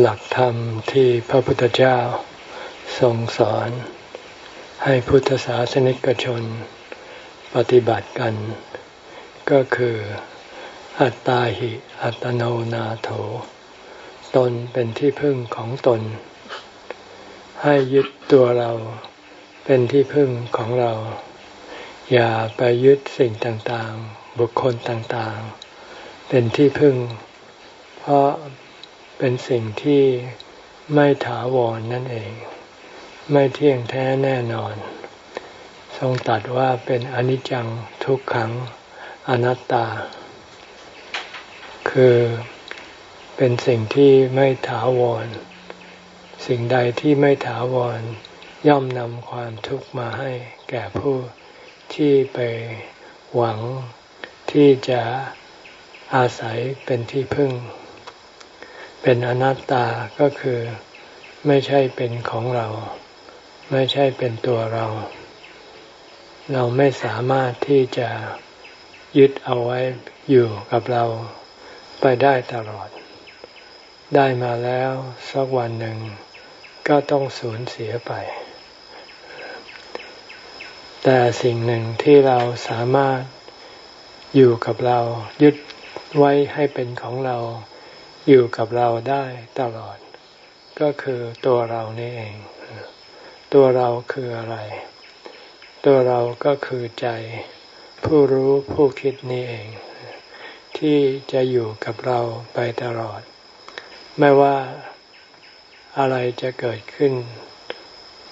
หลักธรรมที่พระพุทธเจ้าทรงสอน ให้พุทธศาสนิกชน ปฏิบัติกัน ก็คืออัตตาหิ อัตโนนาโถ ตนเป็นที่พึ่งของตน ให้ยึดตัวเราเป็นที่พึ่งของเรา อย่าไปยึดสิ่งต่างๆ บุคคลต่างๆ เป็นที่พึ่ง เพราะ เป็นสิ่งที่ไม่ถาวรนนั่นเอง ไม่เที่ยงแท้แน่นอน ทรงตัดว่าเป็นอนิจจังทุกขังอนัตตา คือเป็นสิ่งที่ไม่ถาวร สิ่งใดที่ไม่ถาวร ย่อมนำความทุกข์มาให้แก่ผู้ที่ไปหวังที่จะอาศัยเป็นที่พึ่ง เป็นอนัตตาก็คือไม่ใช่เป็นของเรา ไม่ใช่เป็นตัวเรา เราไม่สามารถที่จะยึดเอาไว้อยู่กับเราไปได้ตลอด ได้มาแล้วสักวันหนึ่ง ก็ต้องสูญเสียไป แต่สิ่งหนึ่งที่เราสามารถอยู่กับเรายึดไว้ให้เป็นของเรา อยู่กับเราได้ตลอด ก็คือตัวเรานี่เอง ตัวเราคืออะไร ตัวเราก็คือใจ ผู้รู้ผู้คิดนี่เอง ที่จะอยู่กับเราไปตลอด ไม่ว่าอะไรจะเกิดขึ้น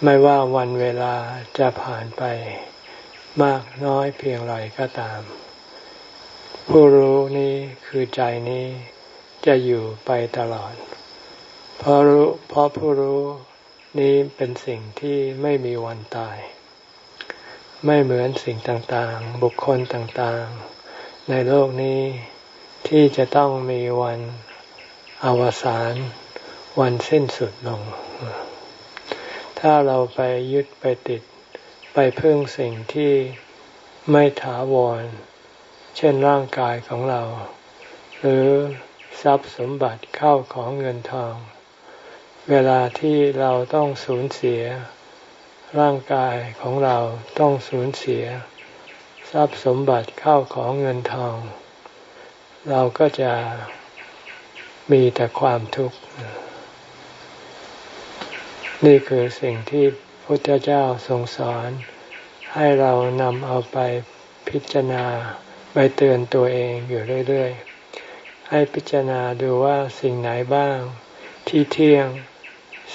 ไม่ว่าวันเวลาจะผ่านไป มากน้อยเพียงไรก็ตาม ผู้รู้นี้คือใจนี้ จะอยู่ไปตลอด เพราะรู้เพราะผู้รู้นี้เป็นสิ่งที่ไม่มีวันตาย ไม่เหมือนสิ่งต่างๆ บุคคลต่างๆ ในโลกนี้ที่จะต้องมีวันอวสานวันสิ้นสุดลง ถ้าเราไปยึดไปติดไปพึ่งสิ่งที่ไม่ถาวร เช่นร่างกายของเรา หรือ ทรัพย์สมบัติเข้าของเงินทอง เวลาที่เราต้องสูญเสีย ร่างกายของเราต้องสูญเสีย ทรัพย์สมบัติเข้าของเงินทอง เราก็จะมีแต่ความทุกข์ นี่คือสิ่งที่พุทธเจ้าทรงสอน ให้เรานำเอาไปพิจารณาไปเตือนตัวเองอยู่เรื่อย ๆ ให้พิจารณาดูว่าสิ่งไหนบ้างที่เที่ยง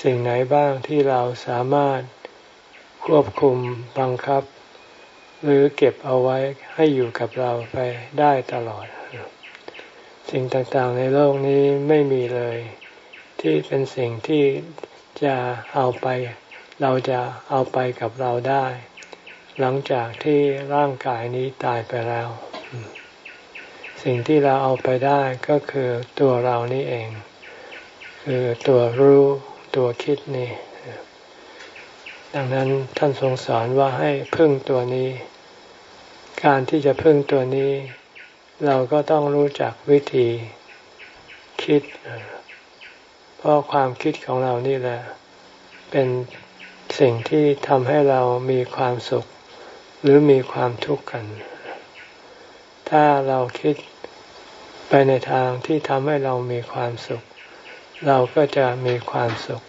สิ่งไหนบ้างที่เราสามารถควบคุมบังคับ หรือเก็บเอาไว้ให้อยู่กับเราไปได้ตลอด สิ่งต่างๆในโลกนี้ไม่มีเลย ที่เป็นสิ่งที่จะเอาไป เราจะเอาไปกับเราได้ หลังจากที่ร่างกายนี้ตายไปแล้ว สิ่งที่เราเอาไปได้ก็คือตัวเรานี่เอง คือตัวรู้ตัวคิดนี่ ดังนั้นท่านทรงสอนว่าให้พึ่งตัวนี้ การที่จะพึ่งตัวนี้ เราก็ต้องรู้จักวิธีคิด เพราะความคิดของเรานี่แหละ เป็นสิ่งที่ทำให้เรามีความสุข หรือมีความทุกข์กันถ้าเราคิด ไปในทางที่ทำให้เรามีความสุข เราก็จะมีความสุข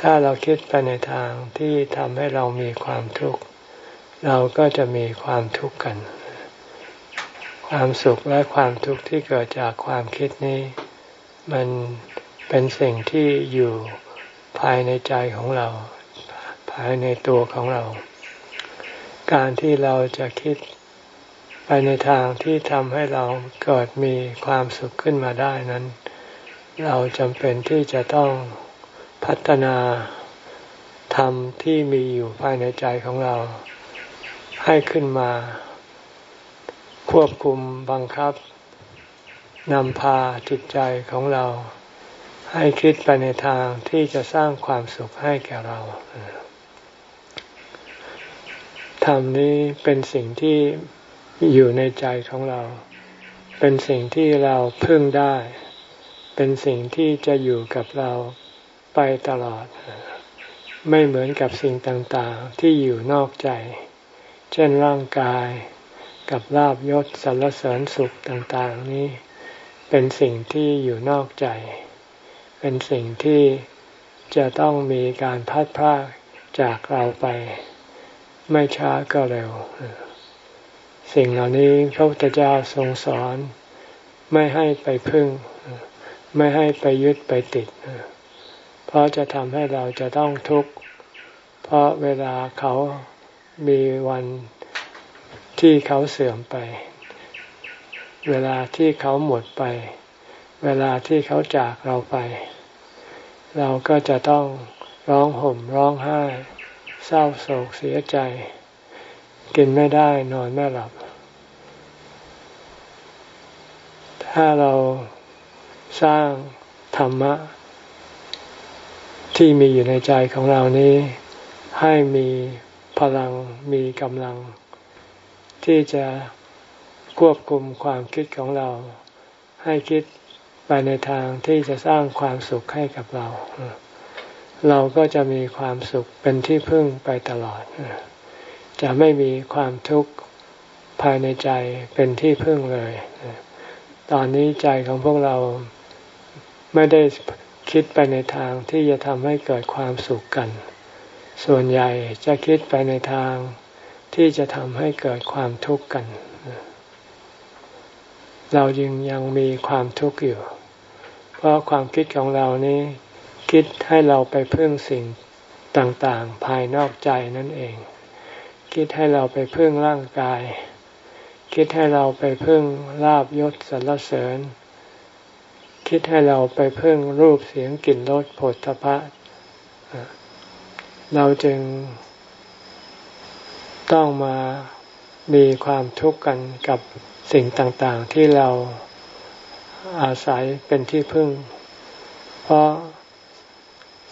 ถ้าเราคิดไปในทางที่ทำให้เรามีความทุกข์ เราก็จะมีความทุกข์กัน ความสุขและความทุกข์ที่เกิดจากความคิดนี้ มันเป็นสิ่งที่อยู่ภายในใจของเรา ภายในตัวของเรา การที่เราจะคิด ไปในทางที่ทำให้เราเกิดมีความสุขขึ้นมาได้นั้น เราจำเป็นที่จะต้องพัฒนาธรรมที่มีอยู่ภายในใจของเรา ให้ขึ้นมา ควบคุมบังคับนำพาจิตใจของเรา ให้คิดไปในทางที่จะสร้างความสุขให้แก่เราธรรมนี้เป็นสิ่งที่ อยู่ในใจของเรา เป็นสิ่งที่เราพึ่งได้ เป็นสิ่งที่จะอยู่กับเราไปตลอด ไม่เหมือนกับสิ่งต่างๆที่อยู่นอกใจ เช่นร่างกายกับลาบยศสรรเสริญสุขต่างๆ นี้ เป็นสิ่งที่อยู่นอกใจ เป็นสิ่งที่จะต้องมีการพัดพรากจากเราไป ไม่ช้าก็เร็ว สิ่งเหล่านี้พระพุทธเจ้าทรงสอน ไม่ให้ไปพึ่ง ไม่ให้ไปยึดไปติด เพราะจะทำให้เราจะต้องทุกข์ เพราะเวลาเขามีวันที่เขาเสื่อมไป เวลาที่เขาหมดไป เวลาที่เขาจากเราไป เราก็จะต้องร้องห่มร้องไห้ เศร้าโศกเสียใจ กินไม่ได้ นอนไม่หลับ ถ้าเราสร้างธรรมะ ที่มีอยู่ในใจของเรานี้ ให้มีพลังมีกำลัง ที่จะควบคุมความคิดของเรา ให้คิดไปในทางที่จะสร้างความสุขให้กับเรา เราก็จะมีความสุขเป็นที่พึ่งไปตลอด จะไม่มีความทุกข์ภายในใจเป็นที่พึ่งเลย ตอนนี้ใจของพวกเราไม่ได้คิดไปในทางที่จะทำให้เกิดความสุขกัน ส่วนใหญ่จะคิดไปในทางที่จะทำให้เกิดความทุกข์กัน เรายังยังมีความทุกข์อยู่ เพราะความคิดของเรานี้คิดให้เราไปพึ่งสิ่งต่างๆ ภายนอกใจนั่นเอง คิดให้เราไปพึ่งร่างกาย คิดให้เราไปพึ่งลาบยศสรรเสริญ คิดให้เราไปพึ่งรูปเสียงกลิ่นรสผลทพะเราจึงต้องมามีความทุกข์กันกับสิ่งต่างๆ ที่เราอาศัยเป็นที่พึ่ง เพราะ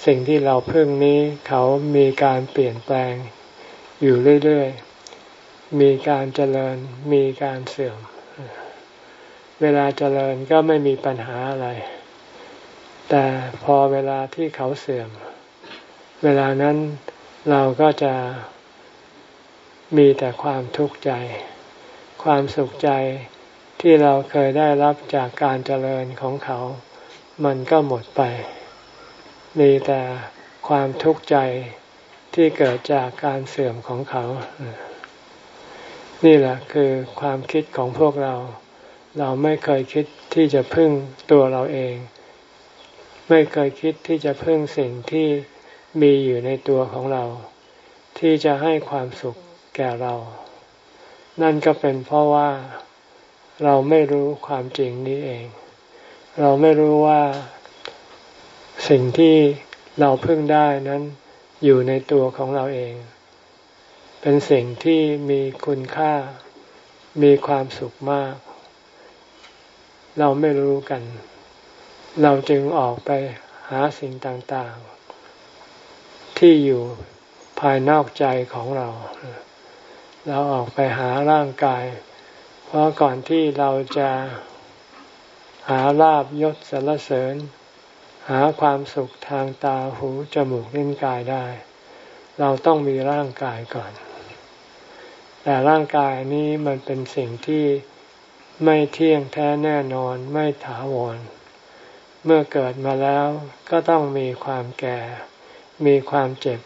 สิ่งที่เราพึ่งนี้เขามีการเปลี่ยนแปลง อยู่เรื่อยๆ มีการเจริญมีการเสื่อม เวลาเจริญก็ไม่มีปัญหาอะไร แต่พอเวลาที่เขาเสื่อม เวลานั้นเราก็จะมีแต่ความทุกข์ใจ ความสุขใจที่เราเคยได้รับจากการเจริญของเขา มันก็หมดไป มีแต่ความทุกข์ใจ ที่เกิดจากการเสื่อมของเขา นี่แหละคือความคิดของพวกเรา เราไม่เคยคิดที่จะพึ่งตัวเราเอง ไม่เคยคิดที่จะพึ่งสิ่งที่มีอยู่ในตัวของเรา ที่จะให้ความสุขแก่เรา นั่นก็เป็นเพราะว่าเราไม่รู้ความจริงนี้เอง เราไม่รู้ว่าสิ่งที่เราพึ่งได้นั้น อยู่ในตัวของเราเอง เป็นสิ่งที่มีคุณค่ามีความสุขมาก เราไม่รู้กัน เราจึงออกไปหาสิ่งต่างๆ ที่อยู่ภายนอกใจของเรา เราออกไปหาร่างกาย เพราะก่อนที่เราจะหาลาบยศสรรเสริญ หาความสุขทางตาหูจมูกลิ้นกายได้ เราต้องมีร่างกายก่อน แต่ร่างกายนี้มันเป็นสิ่งที่ไม่เที่ยงแท้แน่นอนไม่ถาวร เมื่อเกิดมาแล้วก็ต้องมีความแก่ มีความเจ็บ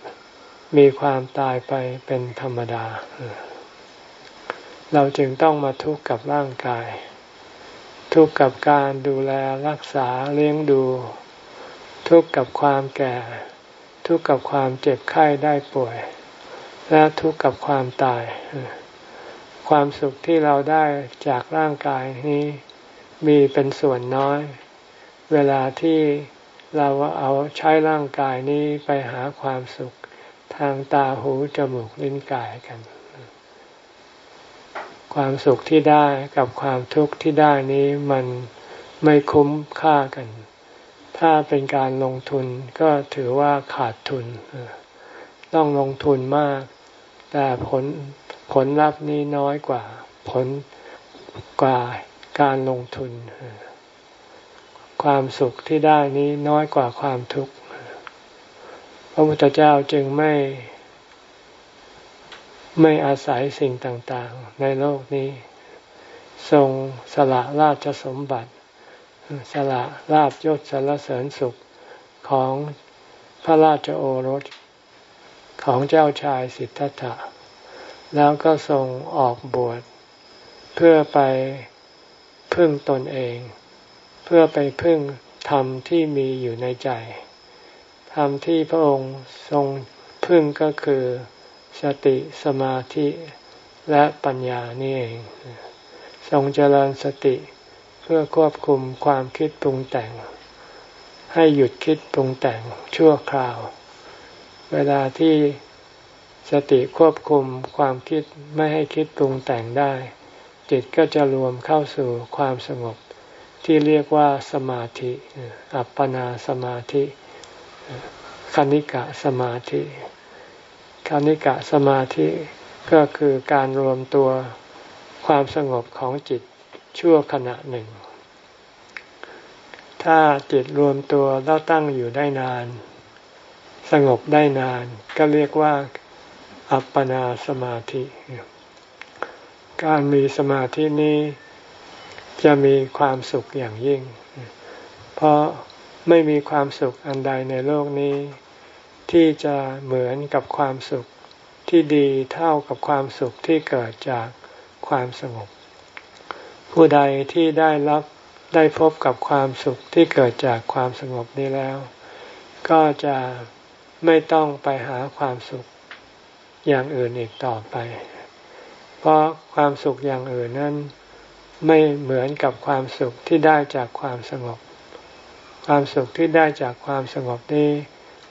มีความตายไปเป็นธรรมดา เราจึงต้องมาทุกข์กับร่างกาย ทุกข์กับการดูแลรักษาเลี้ยงดู ทุกข์กับความแก่ ทุกข์กับความเจ็บไข้ได้ป่วย และทุกข์กับความตาย ความสุขที่เราได้จากร่างกายนี้มีเป็นส่วนน้อย เวลาที่เราเอาใช้ร่างกายนี้ไปหาความสุขทางตาหูจมูกลิ้นกายกัน ความสุขที่ได้กับความทุกข์ที่ได้นี้มันไม่คุ้มค่ากัน ถ้าเป็นการลงทุนก็ถือว่าขาดทุน ต้องลงทุนมาก แต่ผลผลลัพธ์นี้น้อยกว่า ผลกว่าการลงทุน ความสุขที่ได้นี้น้อยกว่าความทุกข์พระพุทธเจ้าจึงไม่ไม่อาศัยสิ่งต่าง ๆ ในโลกนี้ ทรงสละราชสมบัติ สละลาบยศสารเสริญสุขของพระราชโอรสของเจ้าชายสิทธัตถะ แล้วก็ทรงออกบวชเพื่อไปพึ่งตนเอง เพื่อไปพึ่งธรรมที่มีอยู่ในใจ ธรรมที่พระองค์ทรงพึ่งก็คือสติสมาธิและปัญญานี่เอง ทรงเจริญสติ เพื่อควบคุมความคิดปรุงแต่ง ให้หยุดคิดปรุงแต่งชั่วคราว เวลาที่สติควบคุมความคิดไม่ให้คิดปรุงแต่งได้ จิตก็จะรวมเข้าสู่ความสงบที่เรียกว่าสมาธิ อัปปนาสมาธิ คณิกะสมาธิคณิกะสมาธิก็คือการรวมตัวความสงบของจิต ชั่วขณะหนึ่ง ถ้าจิตรวมตัวแล้วตั้งอยู่ได้นาน สงบได้นาน ก็เรียกว่าอัปปนาสมาธิ การมีสมาธินี้จะมีความสุขอย่างยิ่ง เพราะไม่มีความสุขอันใดในโลกนี้ ที่จะเหมือนกับความสุขที่ดีเท่ากับความสุขที่เกิดจากความสงบ ผู้ใดที่ได้รับได้พบกับความสุขที่เกิดจากความสงบนี้แล้ว ก็จะไม่ต้องไปหาความสุขอย่างอื่นอีกต่อไป เพราะความสุขอย่างอื่นนั้นไม่เหมือนกับความสุขที่ได้จากความสงบ ความสุขที่ได้จากความสงบนี้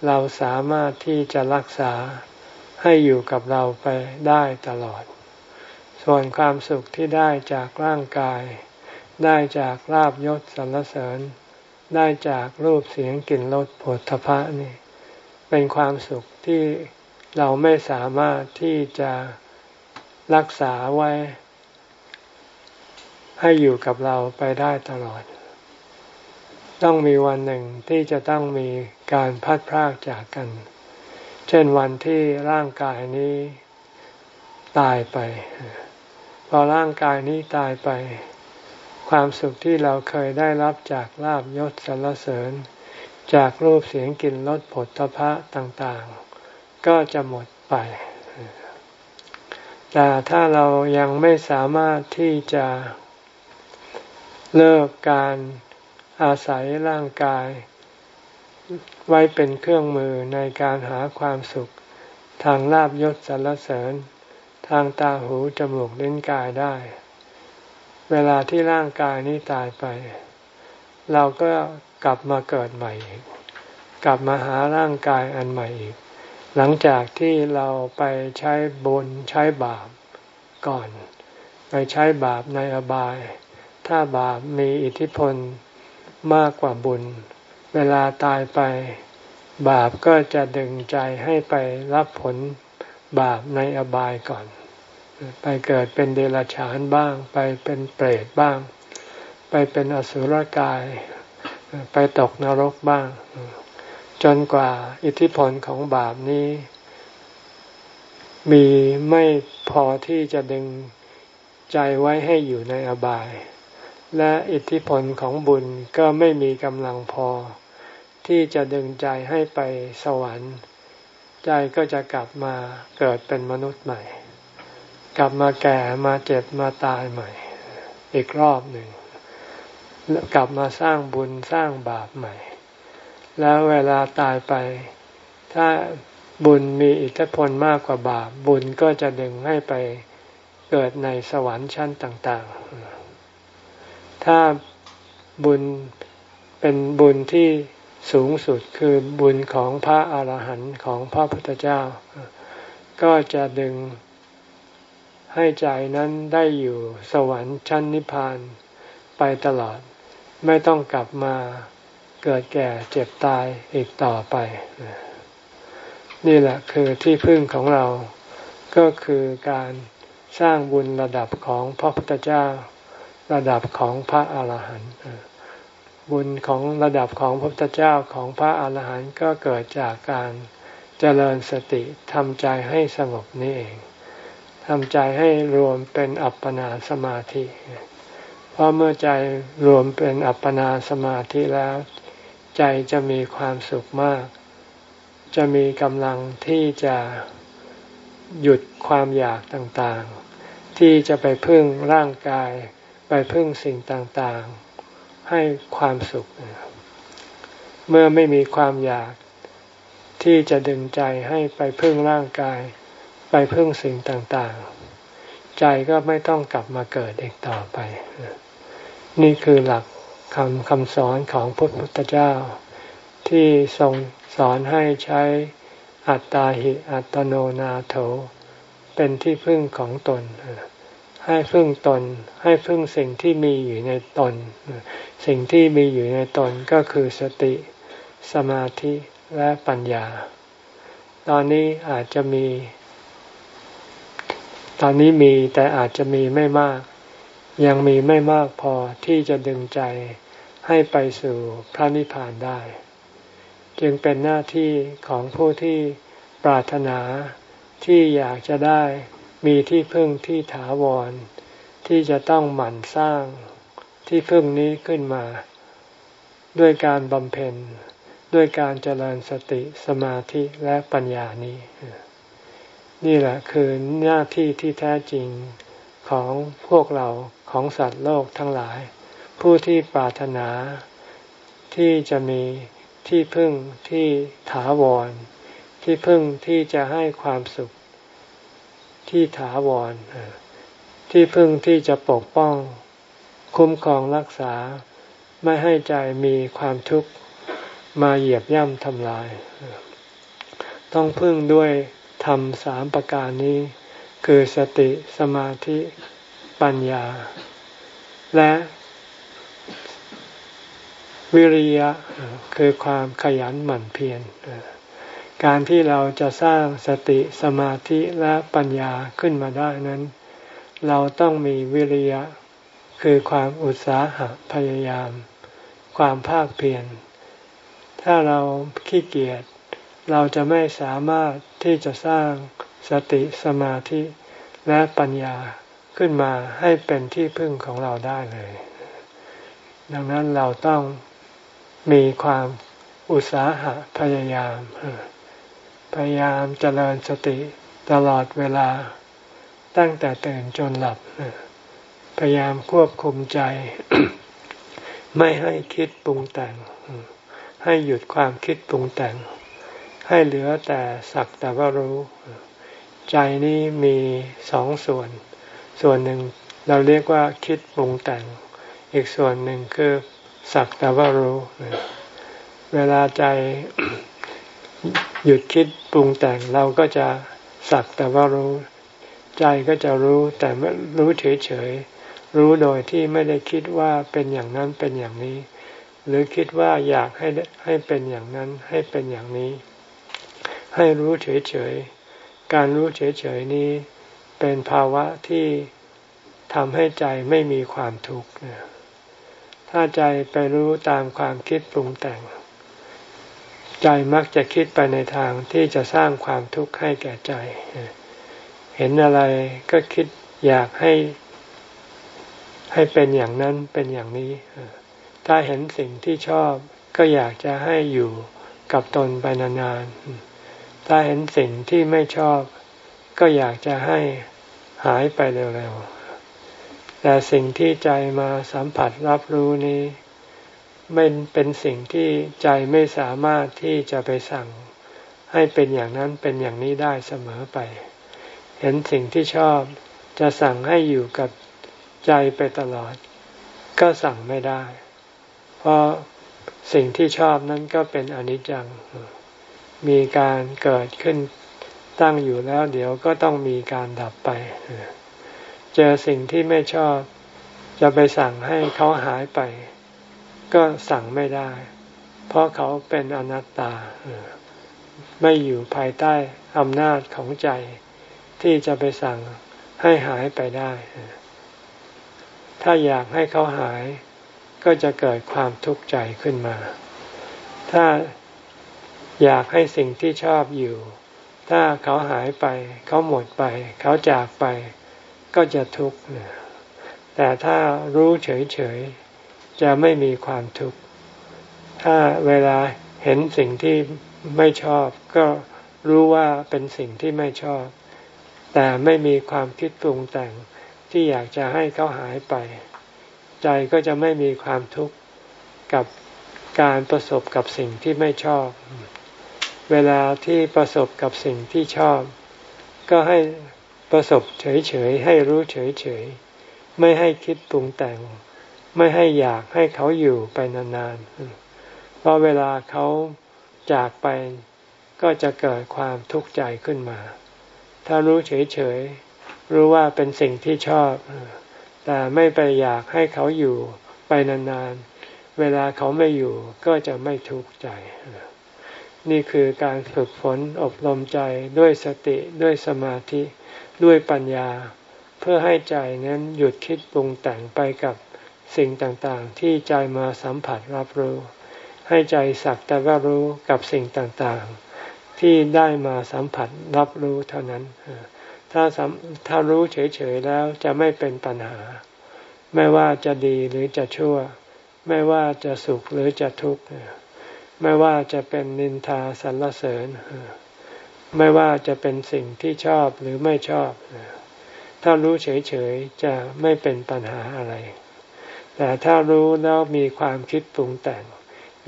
เราสามารถที่จะรักษาให้อยู่กับเราไปได้ตลอด ส่วนความสุขที่ได้จากร่างกาย ได้จากลาบยศสรรเสริญ ได้จากรูปเสียงกลิ่นรสผลทพะนี่เป็นความสุขที่เราไม่สามารถที่จะรักษาไว้ ให้อยู่กับเราไปได้ตลอด ต้องมีวันหนึ่งที่จะต้องมีการพัดพรากจากกัน เช่นวันที่ร่างกายนี้ตายไป อร่างกายนี้ตายไป ความสุขที่เราเคยได้รับจากลาบยศสรรเสริญ จากรูปเสียงกลิ่นรสผลตภะต่างๆ ก็จะหมดไป แต่ถ้าเรายังไม่สามารถที่จะเลิกการอาศัยร่างกาย ไว้เป็นเครื่องมือในการหาความสุขทางลาบยศสรรเสริญ ทางตาหูจมูกลิ้นกายได้ เวลาที่ร่างกายนี้ตายไป เราก็กลับมาเกิดใหม่อีก กลับมาหาร่างกายอันใหม่อีก หลังจากที่เราไปใช้บุญใช้บาปก่อน ไปใช้บาปในอบาย ถ้าบาปมีอิทธิพลมากกว่าบุญ เวลาตายไป บาปก็จะดึงใจให้ไปรับผล บาปในอบายก่อน ไปเกิดเป็นเดรัจฉานบ้าง ไปเป็นเปรตบ้าง ไปเป็นอสุรกาย ไปตกนรกบ้าง จนกว่าอิทธิพลของบาปนี้ มีไม่พอที่จะดึงใจไว้ให้อยู่ในอบาย และอิทธิพลของบุญก็ไม่มีกำลังพอ ที่จะดึงใจให้ไปสวรรค์ ใจก็จะกลับมาเกิดเป็นมนุษย์ใหม่ กลับมาแก่มาเจ็บมาตายใหม่ อีกรอบหนึ่งกลับมาสร้างบุญสร้างบาปใหม่ แล้วเวลาตายไป ถ้าบุญมีอิทธิพลมากกว่าบาป บุญก็จะดึงให้ไปเกิดในสวรรค์ชั้นต่าง ๆ ถ้าบุญเป็นบุญที่ สูงสุดคือบุญของพระอาหารหันต์ของพระพุทธเจ้า ก็จะดึงให้ใจนั้นได้อยู่สวรรค์ชั้นนิพพานไปตลอด ไม่ต้องกลับมาเกิดแก่เจ็บตายอีกต่อไป นี่แหละคือที่พึ่งของเรา ก็คือการสร้างบุญระดับของพระพุทธเจ้า ระดับของพระอาหารหันต์ บุญของระดับของพระพุทธเจ้าของพระอาหารหันต์ก็เกิดจากการเจริญสติทำใจให้สงบนี่เองทำใจให้รวมเป็นอัปปนาสมาธิ เพราะเมื่อใจรวมเป็นอัปปนาสมาธิแล้ว ใจจะมีความสุขมาก จะมีกำลังที่จะหยุดความอยากต่างๆ ที่จะไปพึ่งร่างกาย ไปพึ่งสิ่งต่างๆ ให้ความสุข เมื่อไม่มีความอยากที่จะดึงใจให้ไปพึ่งร่างกาย ไปพึ่งสิ่งต่างๆ ใจก็ไม่ต้องกลับมาเกิดอีกต่อไป นี่คือหลักคำคำสอนของพระพุทธเจ้า ที่ทรงสอนให้ใช้อัตตาหิอัตโนนาโถ เป็นที่พึ่งของตน ให้พึ่งตน ให้พึ่งสิ่งที่มีอยู่ในตน สิ่งที่มีอยู่ในตนก็คือสติ สมาธิและปัญญา ตอนนี้อาจจะมี ตอนนี้มีแต่อาจจะมีไม่มาก ยังมีไม่มากพอที่จะดึงใจให้ไปสู่พระนิพพานได้ จึงเป็นหน้าที่ของผู้ที่ปรารถนาที่อยากจะได้ มีที่พึ่งที่ถาวร ที่จะต้องหมั่นสร้างที่พึ่งนี้ขึ้นมา ด้วยการบำเพ็ญ ด้วยการเจริญสติสมาธิและปัญญานี้ นี่แหละคือหน้าที่ที่แท้จริงของพวกเราของสัตว์โลกทั้งหลาย ผู้ที่ปรารถนา ที่จะมีที่พึ่งที่ถาวร ที่พึ่งที่จะให้ความสุข ที่ถาวร ที่พึ่งที่จะปกป้อง คุ้มครองรักษา ไม่ให้ใจมีความทุกข์มาเหยียบย่ำทำลาย ต้องพึ่งด้วยธรรมสามประการนี้ คือสติสมาธิปัญญา และวิริยะคือความขยันหมั่นเพียร การที่เราจะสร้างสติสมาธิและปัญญาขึ้นมาได้นั้น เราต้องมีวิริยะ คือความอุตสาหะพยายาม ความภาคเพียรถ้าเราขี้เกียจเราจะไม่สามารถที่จะสร้างสติสมาธิและปัญญาขึ้นมาให้เป็นที่พึ่งของเราได้เลย ดังนั้นเราต้องมีความอุตสาหะพยายาม พยายามเจริญสติตลอดเวลา ตั้งแต่ตื่นจนหลับ พยายามควบคุมใจ ไม่ให้คิดปรุงแต่ง ให้หยุดความคิดปรุงแต่ง ให้เหลือแต่สักแต่ว่ารู้ ใจนี้มีสองส่วน ส่วนหนึ่งเราเรียกว่าคิดปรุงแต่ง อีกส่วนหนึ่งคือสักแต่ว่ารู้ เวลาใจ หยุดคิดปรุงแต่งเราก็จะสักแต่ว่ารู้ ใจก็จะรู้แต่ไม่รู้เฉยๆรู้โดยที่ไม่ได้คิดว่าเป็นอย่างนั้นเป็นอย่างนี้ หรือคิดว่าอยากให้ให้เป็นอย่างนั้นให้เป็นอย่างนี้ ให้รู้เฉยๆการรู้เฉยๆนี้ เป็นภาวะที่ทำให้ใจไม่มีความทุกข์ถ้าใจไปรู้ตามความคิดปรุงแต่ง ใจมักจะคิดไปในทางที่จะสร้างความทุกข์ให้แก่ใจ เห็นอะไรก็คิดอยากให้ให้เป็นอย่างนั้นเป็นอย่างนี้ ถ้าเห็นสิ่งที่ชอบก็อยากจะให้อยู่กับตนไปนานๆ ถ้าเห็นสิ่งที่ไม่ชอบ ก็อยากจะให้หายไปเร็วๆ แต่สิ่งที่ใจมาสัมผัสรับรู้นี้ ไม่เป็นสิ่งที่ใจไม่สามารถที่จะไปสั่ง ให้เป็นอย่างนั้นเป็นอย่างนี้ได้เสมอไป เห็นสิ่งที่ชอบจะสั่งให้อยู่กับใจไปตลอด ก็สั่งไม่ได้ เพราะสิ่งที่ชอบนั้นก็เป็นอนิจจัง มีการเกิดขึ้นตั้งอยู่แล้วเดี๋ยวก็ต้องมีการดับไป เจอสิ่งที่ไม่ชอบ จะไปสั่งให้เขาหายไป ก็สั่งไม่ได้ เพราะเขาเป็นอนัตตา ไม่อยู่ภายใต้อำนาจของใจ ที่จะไปสั่งให้หายไปได้ ถ้าอยากให้เขาหาย ก็จะเกิดความทุกข์ใจขึ้นมา ถ้าอยากให้สิ่งที่ชอบอยู่ ถ้าเขาหายไป เขาหมดไป เขาจากไป ก็จะทุกข์แต่ถ้ารู้เฉยๆ จะไม่มีความทุกข์ ถ้าเวลาเห็นสิ่งที่ไม่ชอบ ก็รู้ว่าเป็นสิ่งที่ไม่ชอบ แต่ไม่มีความคิดปรุงแต่งที่อยากจะให้เขาหายไป ใจก็จะไม่มีความทุกข์กับการประสบกับสิ่งที่ไม่ชอบ เวลาที่ประสบกับสิ่งที่ชอบ ก็ให้ประสบเฉยๆให้รู้เฉยๆไม่ให้คิดปรุงแต่ง ไม่ให้อยากให้เขาอยู่ไปนานๆ เพราะเวลาเขาจากไปก็จะเกิดความทุกข์ใจขึ้นมา ถ้ารู้เฉยๆ รู้ว่าเป็นสิ่งที่ชอบ แต่ไม่ไปอยากให้เขาอยู่ไปนานๆ เวลาเขาไม่อยู่ก็จะไม่ทุกข์ใจ นี่คือการฝึกฝนอบรมใจด้วยสติด้วยสมาธิด้วยปัญญา เพื่อให้ใจนั้นหยุดคิดปรุงแต่งไปกับ สิ่งต่างๆ ที่ใจมาสัมผัสรับรู้ ให้ใจสักแต่ว่ารู้กับสิ่งต่างๆ ที่ได้มาสัมผัสรับรู้เท่านั้น ถ้าถ้ารู้เฉยๆแล้วจะไม่เป็นปัญหา ไม่ว่าจะดีหรือจะชั่ว ไม่ว่าจะสุขหรือจะทุกข์ไม่ว่าจะเป็นนินทาสรรเสริญ ไม่ว่าจะเป็นสิ่งที่ชอบหรือไม่ชอบ ถ้ารู้เฉยๆจะไม่เป็นปัญหาอะไร แต่ถ้ารู้แล้วมีความคิดปรุงแต่ง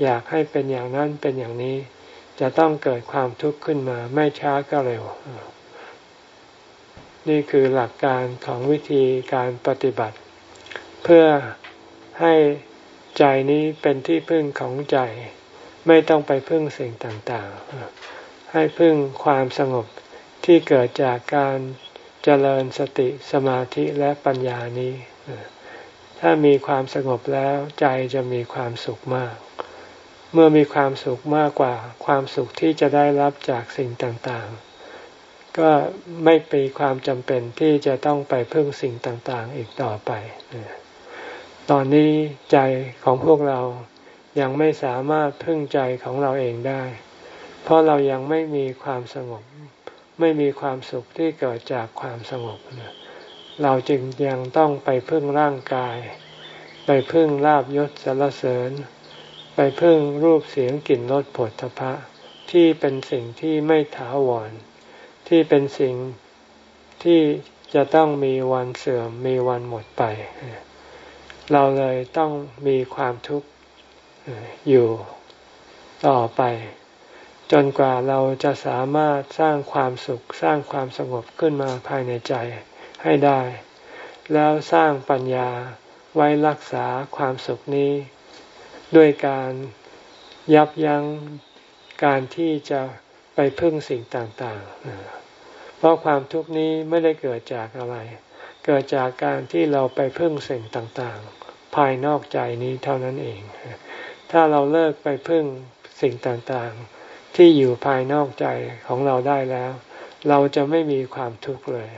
อยากให้เป็นอย่างนั้นเป็นอย่างนี้ จะต้องเกิดความทุกข์ขึ้นมาไม่ช้าก็เร็ว นี่คือหลักการของวิธีการปฏิบัติ เพื่อให้ใจนี้เป็นที่พึ่งของใจ ไม่ต้องไปพึ่งสิ่งต่างๆ ให้พึ่งความสงบที่เกิดจากการเจริญสติสมาธิและปัญญานี้ ถ้ามีความสงบแล้วใจจะมีความสุขมาก เมื่อมีความสุขมากกว่า ความสุขที่จะได้รับจากสิ่งต่างๆ ก็ไม่เป็นความจำเป็นที่จะต้องไปพึ่งสิ่งต่างๆ อีกต่อไป ตอนนี้ใจของพวกเรายังไม่สามารถพึ่งใจของเราเองได้ เพราะเรายังไม่มีความสงบ ไม่มีความสุขที่เกิดจากความสงบ เราจึงยังต้องไปพึ่งร่างกาย ไปพึ่งลาบยศสรรเสริญ ไปพึ่งรูปเสียงกลิ่นรสผลทพะที่เป็นสิ่งที่ไม่ถาวร ที่เป็นสิ่งที่จะต้องมีวันเสื่อมมีวันหมดไป เราเลยต้องมีความทุกข์อยู่ต่อไป จนกว่าเราจะสามารถสร้างความสุขสร้างความสงบขึ้นมาภายในใจ ให้ได้ แล้วสร้างปัญญาไว้รักษาความสุขนี้ ด้วยการยับยั้งการที่จะไปพึ่งสิ่งต่างๆ เพราะความทุกข์นี้ไม่ได้เกิดจากอะไร เกิดจากการที่เราไปพึ่งสิ่งต่างๆ ภายนอกใจนี้เท่านั้นเอง ถ้าเราเลิกไปพึ่งสิ่งต่างๆ ที่อยู่ภายนอกใจของเราได้แล้ว เราจะไม่มีความทุกข์เลย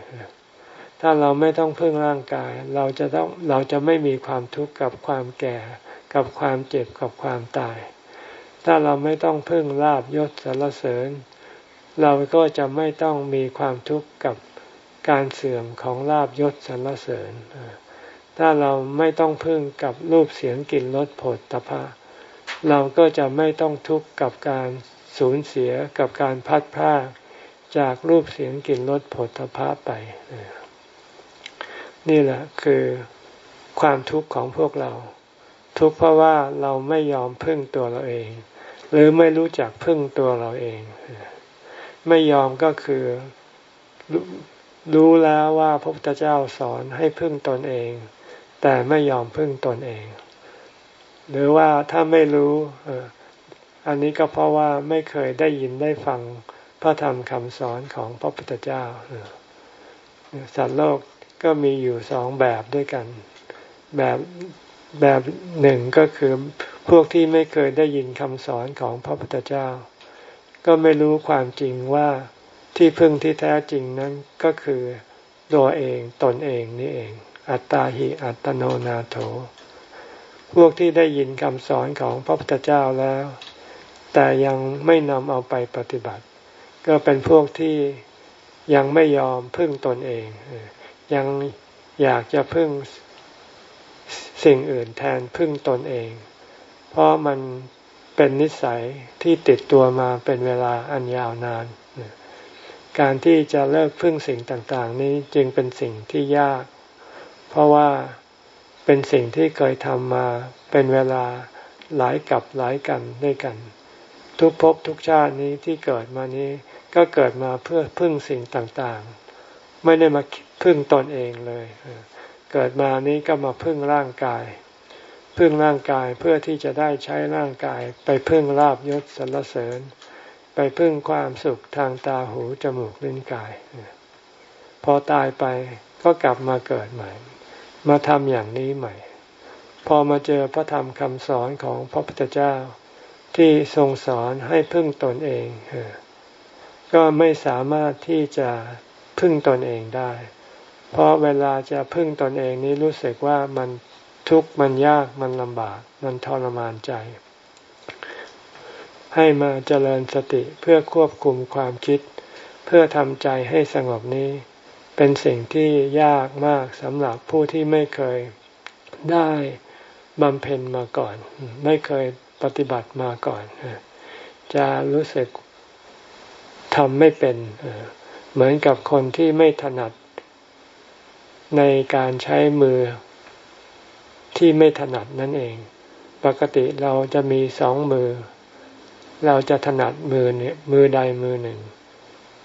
ถ้าเราไม่ต้องพึ่งร่างกาย เราจะต้องเราจะไม่มีความทุกข์กับความแก่ กับความเจ็บกับความตาย ถ้าเราไม่ต้องพึ่งลาบยศสรรเสริญ เราก็จะไม่ต้องมีความทุกข์กับการเสื่อมของลาบยศสรรเสริญ ถ้าเราไม่ต้องพึ่งกับรูปเสียงกลิ่นรสผลตภะเราก็จะไม่ต้องทุกข์กับการสูญเสียกับการพัดพลาดจากรูปเสียงกลิ่นรสผลตภะไป นี่แหละคือความทุกข์ของพวกเรา ทุกข์เพราะว่าเราไม่ยอมพึ่งตัวเราเอง หรือไม่รู้จักพึ่งตัวเราเอง ไม่ยอมก็คือรู้แล้วว่าพระพุทธเจ้าสอนให้พึ่งตนเอง แต่ไม่ยอมพึ่งตนเอง หรือว่าถ้าไม่รู้อันนี้ก็เพราะว่าไม่เคยได้ยินได้ฟังพระธรรมคำสอนของพระพุทธเจ้าสัตว์โลก ก็มีอยู่สองแบบด้วยกัน แบบแบบหนึ่งก็คือพวกที่ไม่เคยได้ยินคำสอนของพระพุทธเจ้า ก็ไม่รู้ความจริงว่าที่พึ่งที่แท้จริงนั้นก็คือตัวเองตนเองนี่เอง อัตตาหิอัตโนนาโถ พวกที่ได้ยินคำสอนของพระพุทธเจ้าแล้ว แต่ยังไม่นำเอาไปปฏิบัติ ก็เป็นพวกที่ยังไม่ยอมพึ่งตนเอง ยังอยากจะพึ่งสิ่งอื่นแทนพึ่งตนเอง เพราะมันเป็นนิสัยที่ติดตัวมาเป็นเวลาอันยาวนาน การที่จะเลิกพึ่งสิ่งต่างๆ นี้จึงเป็นสิ่งที่ยาก เพราะว่าเป็นสิ่งที่เคยทำมาเป็นเวลาหลายกับหลายกันด้วยกัน ทุกภพทุกชาตินี้ที่เกิดมานี้ก็เกิดมาเพื่อพึ่งสิ่งต่างๆ ไม่ได้มาพึ่งตนเองเลย เกิดมานี้ก็มาพึ่งร่างกาย พึ่งร่างกายเพื่อที่จะได้ใช้ร่างกาย ไปพึ่งลาบยศสรรเสริญ ไปพึ่งความสุขทางตาหูจมูกลิ้นกาย พอตายไปก็กลับมาเกิดใหม่ มาทำอย่างนี้ใหม่ พอมาเจอพระธรรมคำสอนของพระพุทธเจ้า ที่ทรงสอนให้พึ่งตนเอง ก็ไม่สามารถที่จะ พึ่งตนเองได้ เพราะเวลาจะพึ่งตนเองนี้รู้สึกว่ามันทุกข์มันยากมันลำบาก มันทรมานใจ ให้มาเจริญสติเพื่อควบคุมความคิด เพื่อทำใจให้สงบนี้ เป็นสิ่งที่ยากมากสำหรับผู้ที่ไม่เคยได้บำเพ็ญมาก่อน ไม่เคยปฏิบัติมาก่อน จะรู้สึกทำไม่เป็น เหมือนกับคนที่ไม่ถนัด ในการใช้มือที่ไม่ถนัดนั่นเอง ปกติเราจะมีสองมือ เราจะถนัดมือเนี่ยมือใดมือหนึ่ง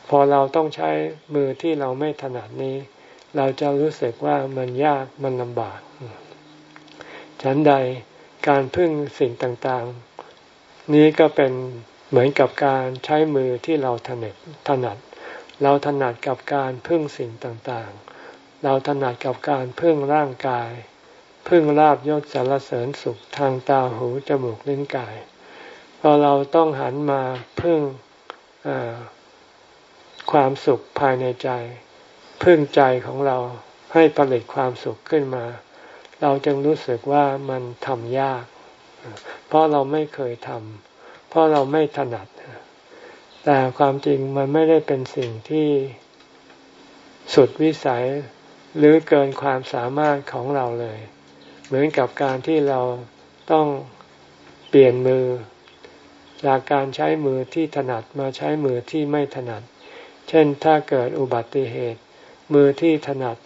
พอเราต้องใช้มือที่เราไม่ถนัดนี้ เราจะรู้สึกว่ามันยากมันลำบากฉันใดการพึ่งสิ่งต่างๆ นี้ก็เป็นเหมือนกับการใช้มือที่เราถนัดถนัด เราถนัดกับการพึ่งสิ่งต่างๆ เราถนัดกับการพึ่งร่างกาย พึ่งลาบยศสารเสริญสุขทางตาหูจมูกลิ้นกายพอเราต้องหันมาพึ่งความสุขภายในใจ พึ่งใจของเราให้ผลิตความสุขขึ้นมา เราจึงรู้สึกว่ามันทำยาก เพราะเราไม่เคยทำเพราะเราไม่ถนัด แต่ความจริงมันไม่ได้เป็นสิ่งที่สุดวิสัยหรือเกินความสามารถของเราเลย เหมือนกับการที่เราต้องเปลี่ยนมือ จากการใช้มือที่ถนัดมาใช้มือที่ไม่ถนัด เช่นถ้าเกิดอุบัติเหตุ มือที่ถนัด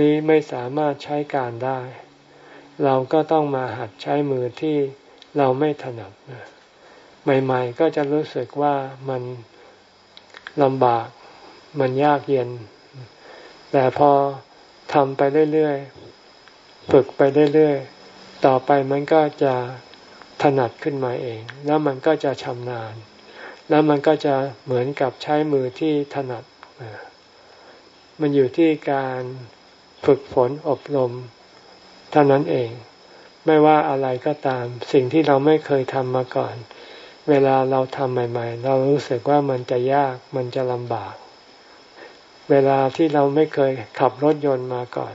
นี้ไม่สามารถใช้การได้ เราก็ต้องมาหัดใช้มือที่เราไม่ถนัด ใหม่ ๆ ก็จะรู้สึกว่ามันลำบาก มันยากเย็น แต่พอทำไปเรื่อยๆ ฝึกไปเรื่อยๆ ต่อไปมันก็จะถนัดขึ้นมาเอง แล้วมันก็จะชำนาญ แล้วมันก็จะเหมือนกับใช้มือที่ถนัด มันอยู่ที่การฝึกฝนอบรมเท่านั้นเอง ไม่ว่าอะไรก็ตาม สิ่งที่เราไม่เคยทำมาก่อน เวลาเราทำใหม่ ๆ เรารู้สึกว่ามันจะยากมันจะลำบาก เวลาที่เราไม่เคยขับรถยนต์มาก่อน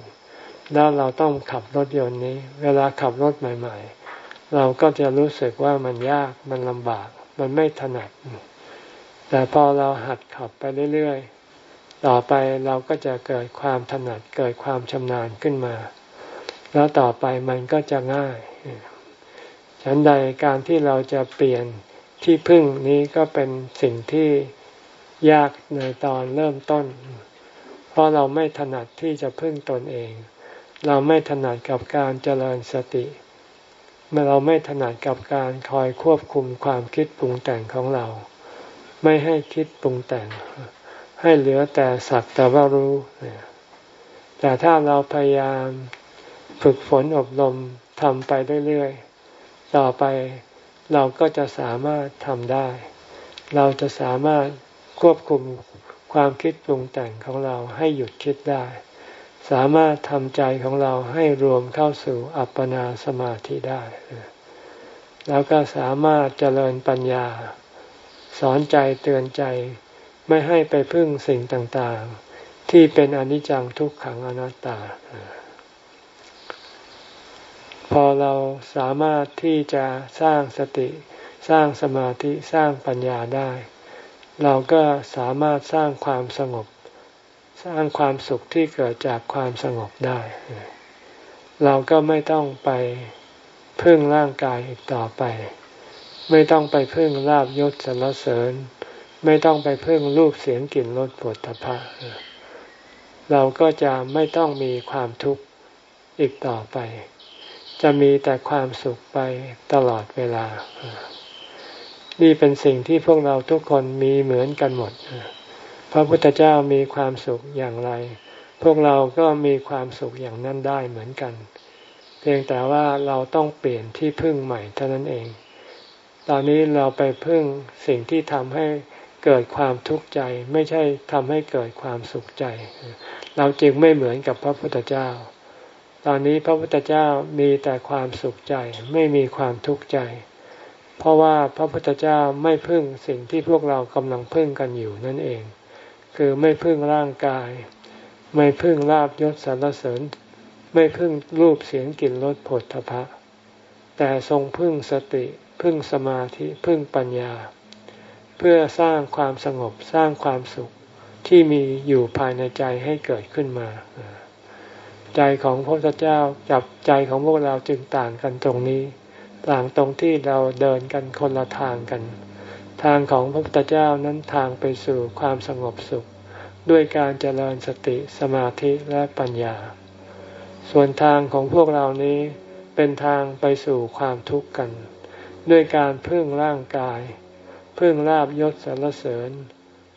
แล้วเราต้องขับรถยนต์นี้ เวลาขับรถใหม่ ๆ เราก็จะรู้สึกว่ามันยากมันลำบาก มันไม่ถนัด แต่พอเราหัดขับไปเรื่อยๆ ต่อไปเราก็จะเกิดความถนัดเกิดความชำนาญขึ้นมา แล้วต่อไปมันก็จะง่ายฉันใดการที่เราจะเปลี่ยน ที่พึ่งนี้ก็เป็นสิ่งที่ยากในตอนเริ่มต้น เพราะเราไม่ถนัดที่จะพึ่งตนเอง เราไม่ถนัดกับการเจริญสติเมื่อเราไม่ถนัดกับการคอยควบคุมความคิดปรุงแต่งของเรา ไม่ให้คิดปรุงแต่ง ให้เหลือแต่สักแต่ว่ารู้ แต่ถ้าเราพยายามฝึกฝนอบรมทำไปเรื่อยๆ ต่อไป เราก็จะสามารถทำได้ เราจะสามารถควบคุมความคิดปรุงแต่งของเราให้หยุดคิดได้ สามารถทำใจของเราให้รวมเข้าสู่อัปปนาสมาธิได้ แล้วก็สามารถเจริญปัญญา สอนใจเตือนใจไม่ให้ไปพึ่งสิ่งต่างๆ ที่เป็นอนิจจังทุกขังอนัตตา อเราสามารถที่จะสร้างสติสร้างสมาธิสร้างปัญญาได้ เราก็สามารถสร้างความสงบ สร้างความสุขที่เกิดจากความสงบได้ เราก็ไม่ต้องไปพึ่งร่างกายอีกต่อไป ไม่ต้องไปพึ่งลาบยศสรรเสริญ ไม่ต้องไปพึ่งรูปเสียงกลิ่นรสผลตภะเราก็จะไม่ต้องมีความทุกข์อีกต่อไป จะมีแต่ความสุขไปตลอดเวลา นี่เป็นสิ่งที่พวกเราทุกคนมีเหมือนกันหมด พระพุทธเจ้ามีความสุขอย่างไร พวกเราก็มีความสุขอย่างนั้นได้เหมือนกัน เพียงแต่ว่าเราต้องเปลี่ยนที่พึ่งใหม่เท่านั้นเอง ตอนนี้เราไปพึ่งสิ่งที่ทำให้เกิดความทุกข์ใจไม่ใช่ทำให้เกิดความสุขใจ เราจึงไม่เหมือนกับพระพุทธเจ้า ตอนนี้พระพุทธเจ้ามีแต่ความสุขใจไม่มีความทุกข์ใจ เพราะว่าพระพุทธเจ้าไม่พึ่งสิ่งที่พวกเรากำลังพึ่งกันอยู่นั่นเอง คือไม่พึ่งร่างกาย ไม่พึ่งลาบยศสรรเสริญ ไม่พึ่งรูปเสียงกลิ่นรสผลทพะ แต่ทรงพึ่งสติพึ่งสมาธิพึ่งปัญญา เพื่อสร้างความสงบสร้างความสุขที่มีอยู่ภายในใจให้เกิดขึ้นมา ใจของพระพุทธเจ้ากับใจของพวกเราจึงต่างกันตรงนี้ ต่างตรงที่เราเดินกันคนละทางกัน ทางของพระพุทธเจ้านั้นทางไปสู่ความสงบสุข ด้วยการเจริญสติสมาธิและปัญญา ส่วนทางของพวกเรานี้เป็นทางไปสู่ความทุกข์กัน ด้วยการพึ่งร่างกาย พึ่งลาบยศสรรเสริญ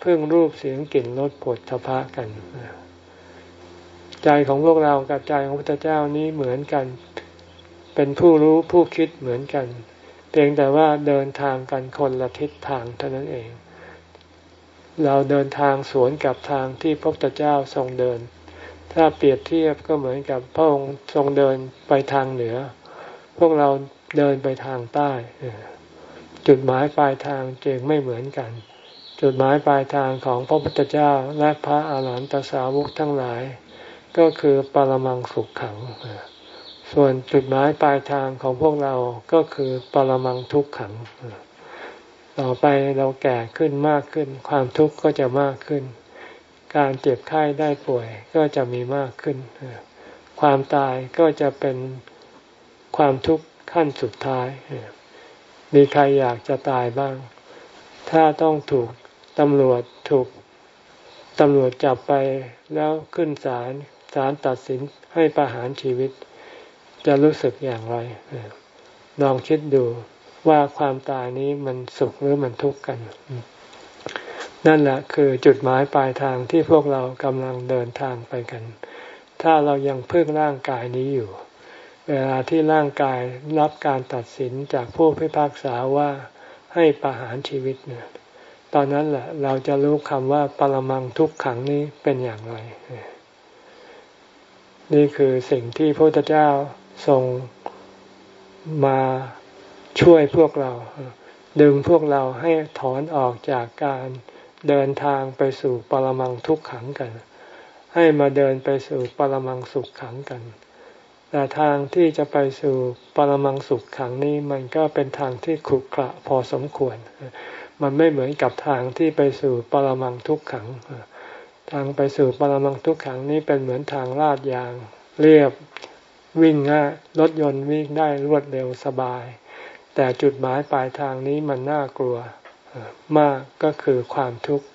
พึ่งรูปเสียงกลิ่นรสผลทพะกัน ใจของพวกเรากับใจของพระพุทธเจ้านี้เหมือนกัน เป็นผู้รู้ผู้คิดเหมือนกัน เพียงแต่ว่าเดินทางกันคนละทิศทางเท่านั้นเอง เราเดินทางสวนกับทางที่พระพุทธเจ้าทรงเดิน ถ้าเปรียบเทียบก็เหมือนกับพระองค์ทรงเดินไปทางเหนือ พวกเราเดินไปทางใต้ จุดหมายปลายทางจึงไม่เหมือนกัน จุดหมายปลายทางของพระพุทธเจ้าและพระอาหารหันตสาวกทั้งหลาย ก็คือปรมังสุขขัง ส่วนจุดหมายปลายทางของพวกเราก็คือปรมังทุกขัง ต่อไปเราแก่ขึ้นมากขึ้น ความทุกข์ก็จะมากขึ้น การเจ็บไข้ได้ป่วยก็จะมีมากขึ้น ความตายก็จะเป็นความทุกข์ขั้นสุดท้าย มีใครอยากจะตายบ้าง ถ้าต้องถูกตำรวจถูกตำรวจจับไปแล้วขึ้นศาลาลตัดสินให้ประหารชีวิต จะรู้สึกอย่างไรลองคิดดูว่าความตายนี้มันสุขหรือมันทุกข์กัน นั่นแหละคือจุดหมายปลายทางที่พวกเรากำลังเดินทางไปกัน ถ้าเรายังพึ่งร่างกายนี้อยู่ เวลาที่ร่างกายรับการตัดสินจากผู้พิพากษาว่าให้ประหารชีวิตเนี่ยตอนนั้นแหละเราจะรู้คำว่าปรมังทุกขังนี้เป็นอย่างไร นี่คือสิ่งที่พระพุทธเจ้าทรงมาช่วยพวกเรา ดึงพวกเราให้ถอนออกจากการเดินทางไปสู่ปรมังทุกขังกัน ให้มาเดินไปสู่ปรมังสุขขังกันแต่ทางที่จะไปสู่ปรมังสุขขังนี้มันก็เป็นทางที่ขรุขระพอสมควร มันไม่เหมือนกับทางที่ไปสู่ปรมังทุกขัง ทางไปสู่ปรมังทุกขังนี้เป็นเหมือนทางลาดยาง เรียบวิ่งง่ายรถยนต์วิ่งได้รวดเร็วสบาย แต่จุดหมายปลายทางนี้มันน่ากลัวมากก็คือความทุกข์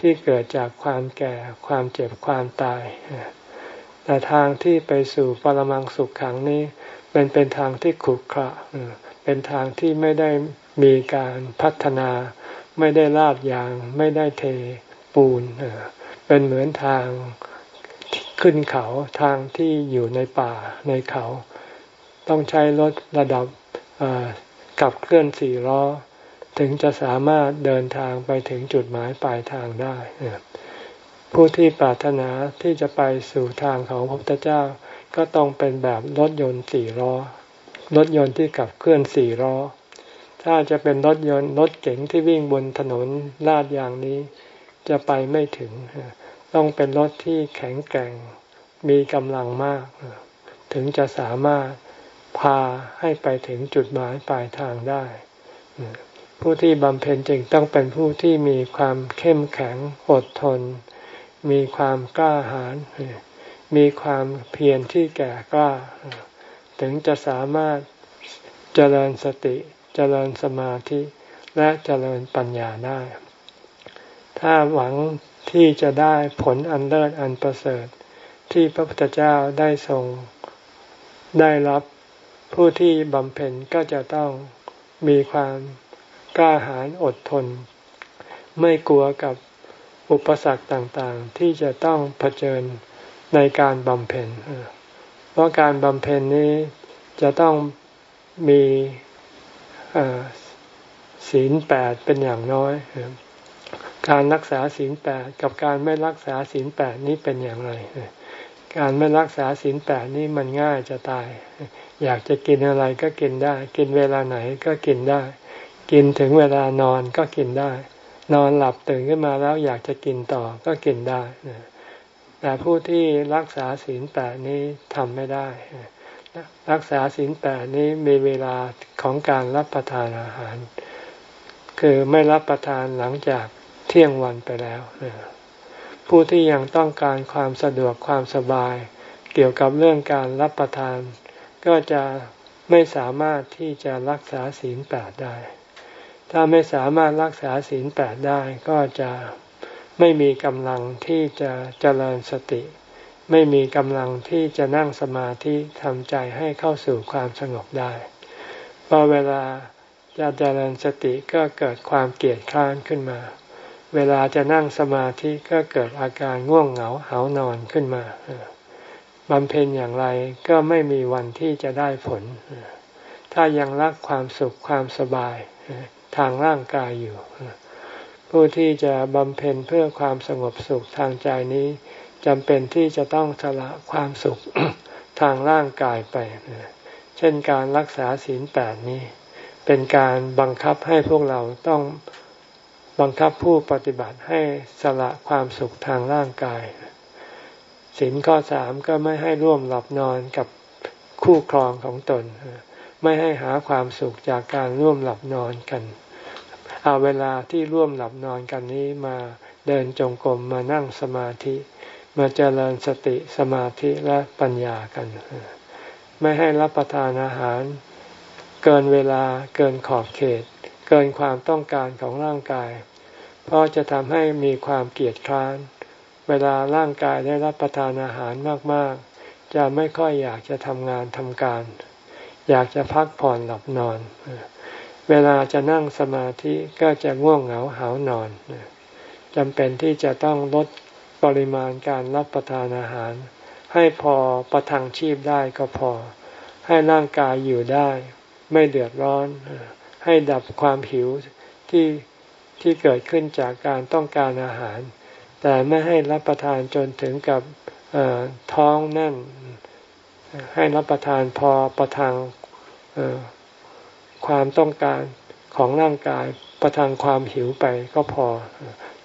ที่เกิดจากความแก่ความเจ็บความตาย แต่ทางที่ไปสู่ปรมังสุขขังนี้เป็นเป็นทางที่ขรุขระเป็นทางที่ไม่ได้มีการพัฒนา ไม่ได้ลาดยาง ไม่ได้เทปูนเป็นเหมือนทางขึ้นเขาทางที่อยู่ในป่าในเขา ต้องใช้รถระดับกับเคลื่อนสี่ล้อ ถึงจะสามารถเดินทางไปถึงจุดหมายปลายทางได้ ผู้ที่ปรารถนาที่จะไปสู่ทางของพระพุทธเจ้า ก็ต้องเป็นแบบรถยนต์สี่ล้อรถยนต์ที่ขับเคลื่อนสี่ล้อ ถ้าจะเป็นรถยนต์รถเก๋งที่วิ่งบนถนนลาดยางนี้ จะไปไม่ถึง ต้องเป็นรถที่แข็งแกร่งมีกำลังมาก ถึงจะสามารถพาให้ไปถึงจุดหมายปลายทางได้ ผู้ที่บำเพ็ญจึงต้องเป็นผู้ที่มีความเข้มแข็งอดทน มีความกล้าหาญมีความเพียรที่แก่กล้า ถึงจะสามารถเจริญสติ เจริญสมาธิ และเจริญปัญญาได้ ถ้าหวังที่จะได้ผลอันเลิศอันประเสริฐ ที่พระพุทธเจ้าได้ทรงได้รับผู้ที่บำเพ็ญก็จะต้องมีความกล้าหาญอดทน ไม่กลัวกับอุปสรรคต่างๆ ที่จะต้องเผชิญในการบำเพ็ญเพราะการบำเพ็ญนี้จะต้องมีศีลแปดเป็นอย่างน้อย การรักษาศีลแปดกับการไม่รักษาศีลแปดนี้เป็นอย่างไร การไม่รักษาศีลแปดนี้มันง่ายจะตาย อยากจะกินอะไรก็กินได้ กินเวลาไหนก็กินได้ กินถึงเวลานอนก็กินได้ นอนหลับตื่นขึ้นมาแล้วอยากจะกินต่อก็กินได้ แต่ผู้ที่รักษาศีลแปดนี้ทำไม่ได้ รักษาศีลแปดนี้มีเวลาของการรับประทานอาหาร คือไม่รับประทานหลังจาก ที่ยงวันไปแล้ว ผู้ที่ยังต้องการความสะดวกความสบาย เกี่ยวกับเรื่องการรับประทาน ก็จะไม่สามารถที่จะรักษาศีลแปดได้ ถ้าไม่สามารถรักษาศีลแปดได้ก็จะไม่มีกำลังที่จะเจริญสติ ไม่มีกำลังที่จะนั่งสมาธิทำใจให้เข้าสู่ความสงบได้พอเวลาจะเจริญสติก็เกิดความเกลียดคร้านขึ้นมา เวลาจะนั่งสมาธิก็เกิดอาการง่วงเหงาเหานอนขึ้นมาบำเพ็ญอย่างไรก็ไม่มีวันที่จะได้ผล ถ้ายังรักความสุขความสบายทางร่างกายอยู่ ผู้ที่จะบำเพ็ญเพื่อความสงบสุขทางใจนี้จำเป็นที่จะต้องสละความสุขทางร่างกายไป เช่นการรักษาศีลแปดนี้ เป็นการบังคับให้พวกเราต้อง บังคับผู้ปฏิบัติให้สละความสุขทางร่างกายศีลข้อสามก็ไม่ให้ร่วมหลับนอนกับคู่ครองของตน ไม่ให้หาความสุขจากการร่วมหลับนอนกัน เอาเวลาที่ร่วมหลับนอนกันนี้มาเดินจงกรมมานั่งสมาธิ มาเจริญสติสมาธิและปัญญากัน ไม่ให้รับประทานอาหาร เกินเวลาเกินขอบเขต กินความต้องการของร่างกาย เพราะจะทำให้มีความเกียดคร้าน เวลาร่างกายได้รับประทานอาหารมากๆ จะไม่ค่อยอยากจะทำงานทำการ อยากจะพักผ่อนหลับนอน เวลาจะนั่งสมาธิก็จะง่วงเหงาหานอนจำเป็นที่จะต้องลดปริมาณการรับประทานอาหาร ให้พอประทังชีพได้ก็พอ ให้ร่างกายอยู่ได้ ไม่เดือดร้อน ให้ดับความหิวที่ที่เกิดขึ้นจากการต้องการอาหาร แต่ไม่ให้รับประทานจนถึงกับท้องแน่น ให้รับประทานพอประทังความต้องการของร่างกายประทังความหิวไปก็พอ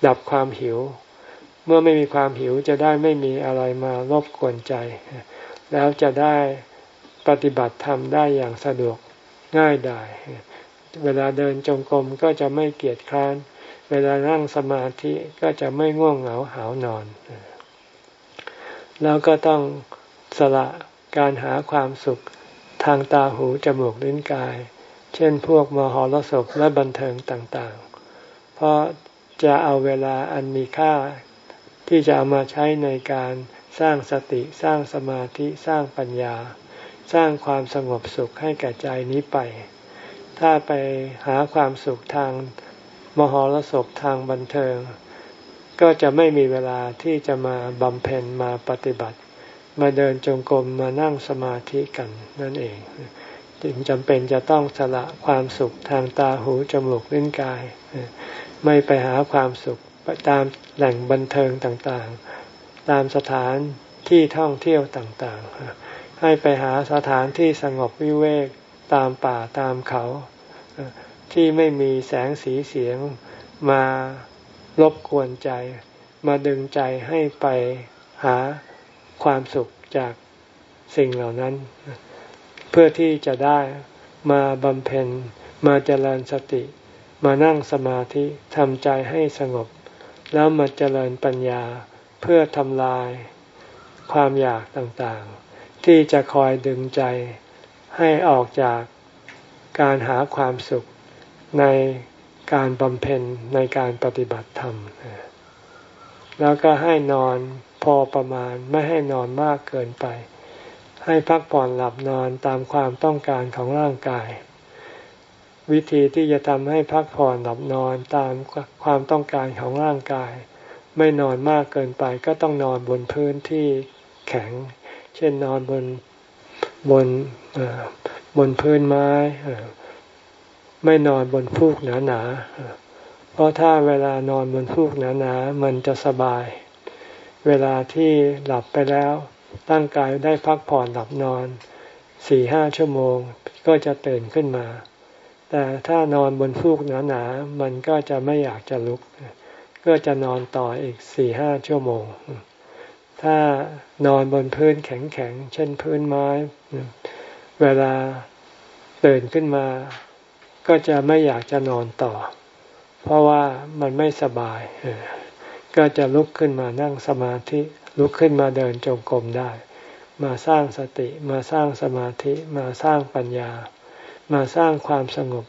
ดับความหิว เมื่อไม่มีความหิวจะได้ไม่มีอะไรมารบกวนใจ แล้วจะได้ปฏิบัติธรรมได้อย่างสะดวกง่ายดาย เวลาเดินจงกรมก็จะไม่เกียจคร้าน เวลานั่งสมาธิก็จะไม่ง่วงเหงาหานอน แล้วก็ต้องสละการหาความสุขทางตาหูจมูกลิ้นกาย เช่นพวกมหรสพและบันเทิงต่างๆ เพราะจะเอาเวลาอันมีค่าที่จะเอามาใช้ในการสร้างสติสร้างสมาธิสร้างปัญญา สร้างความสงบสุขให้แก่ใจนี้ไป ถ้าไปหาความสุขทางมหรสพทางบันเทิง ก็จะไม่มีเวลาที่จะมาบำเพ็ญมาปฏิบัติ มาเดินจงกรมมานั่งสมาธิกันนั่นเอง จึงจำเป็นจะต้องสละความสุขทางตาหูจมูกลิ้นกาย ไม่ไปหาความสุขตามแหล่งบันเทิงต่างๆ ตามสถานที่ท่องเที่ยวต่างๆ ให้ไปหาสถานที่สงบวิเวก ตามป่าตามเขา ที่ไม่มีแสงสีเสียงมารบกวนใจ มาดึงใจให้ไปหาความสุขจากสิ่งเหล่านั้น เพื่อที่จะได้มาบำเพ็ญมาเจริญสติ มานั่งสมาธิทำใจให้สงบ แล้วมาเจริญปัญญาเพื่อทำลายความอยากต่างๆ ที่จะคอยดึงใจ ให้ออกจากการหาความสุขในการบำเพ็ญในการปฏิบัติธรรม แล้วก็ให้นอนพอประมาณไม่ให้นอนมากเกินไป ให้พักผ่อนหลับนอนตามความต้องการของร่างกาย วิธีที่จะทำให้พักผ่อนหลับนอนตามความต้องการของร่างกาย ไม่นอนมากเกินไปก็ต้องนอนบนพื้นที่แข็ง เช่นนอนบน บนบนพื้นไม้ ไม่นอนบนฟูกหนาๆเพราะถ้าเวลานอนบนฟูกหนาๆมันจะสบาย เวลาที่หลับไปแล้วร่างกายได้พักผ่อนหลับนอนสี่ห้าชั่วโมงก็จะตื่นขึ้นมา แต่ถ้านอนบนฟูกหนาๆมันก็จะไม่อยากจะลุก ก็จะนอนต่ออีกสี่ห้าชั่วโมง ถ้านอนบนพื้นแข็งๆ เช่นพื้นไม้ เวลาตื่นขึ้นมา ก็จะไม่อยากจะนอนต่อ เพราะว่ามันไม่สบาย ก็จะลุกขึ้นมานั่งสมาธิ ลุกขึ้นมาเดินจงกรมได้ มาสร้างสติ มาสร้างสมาธิ มาสร้างปัญญา มาสร้างความสงบ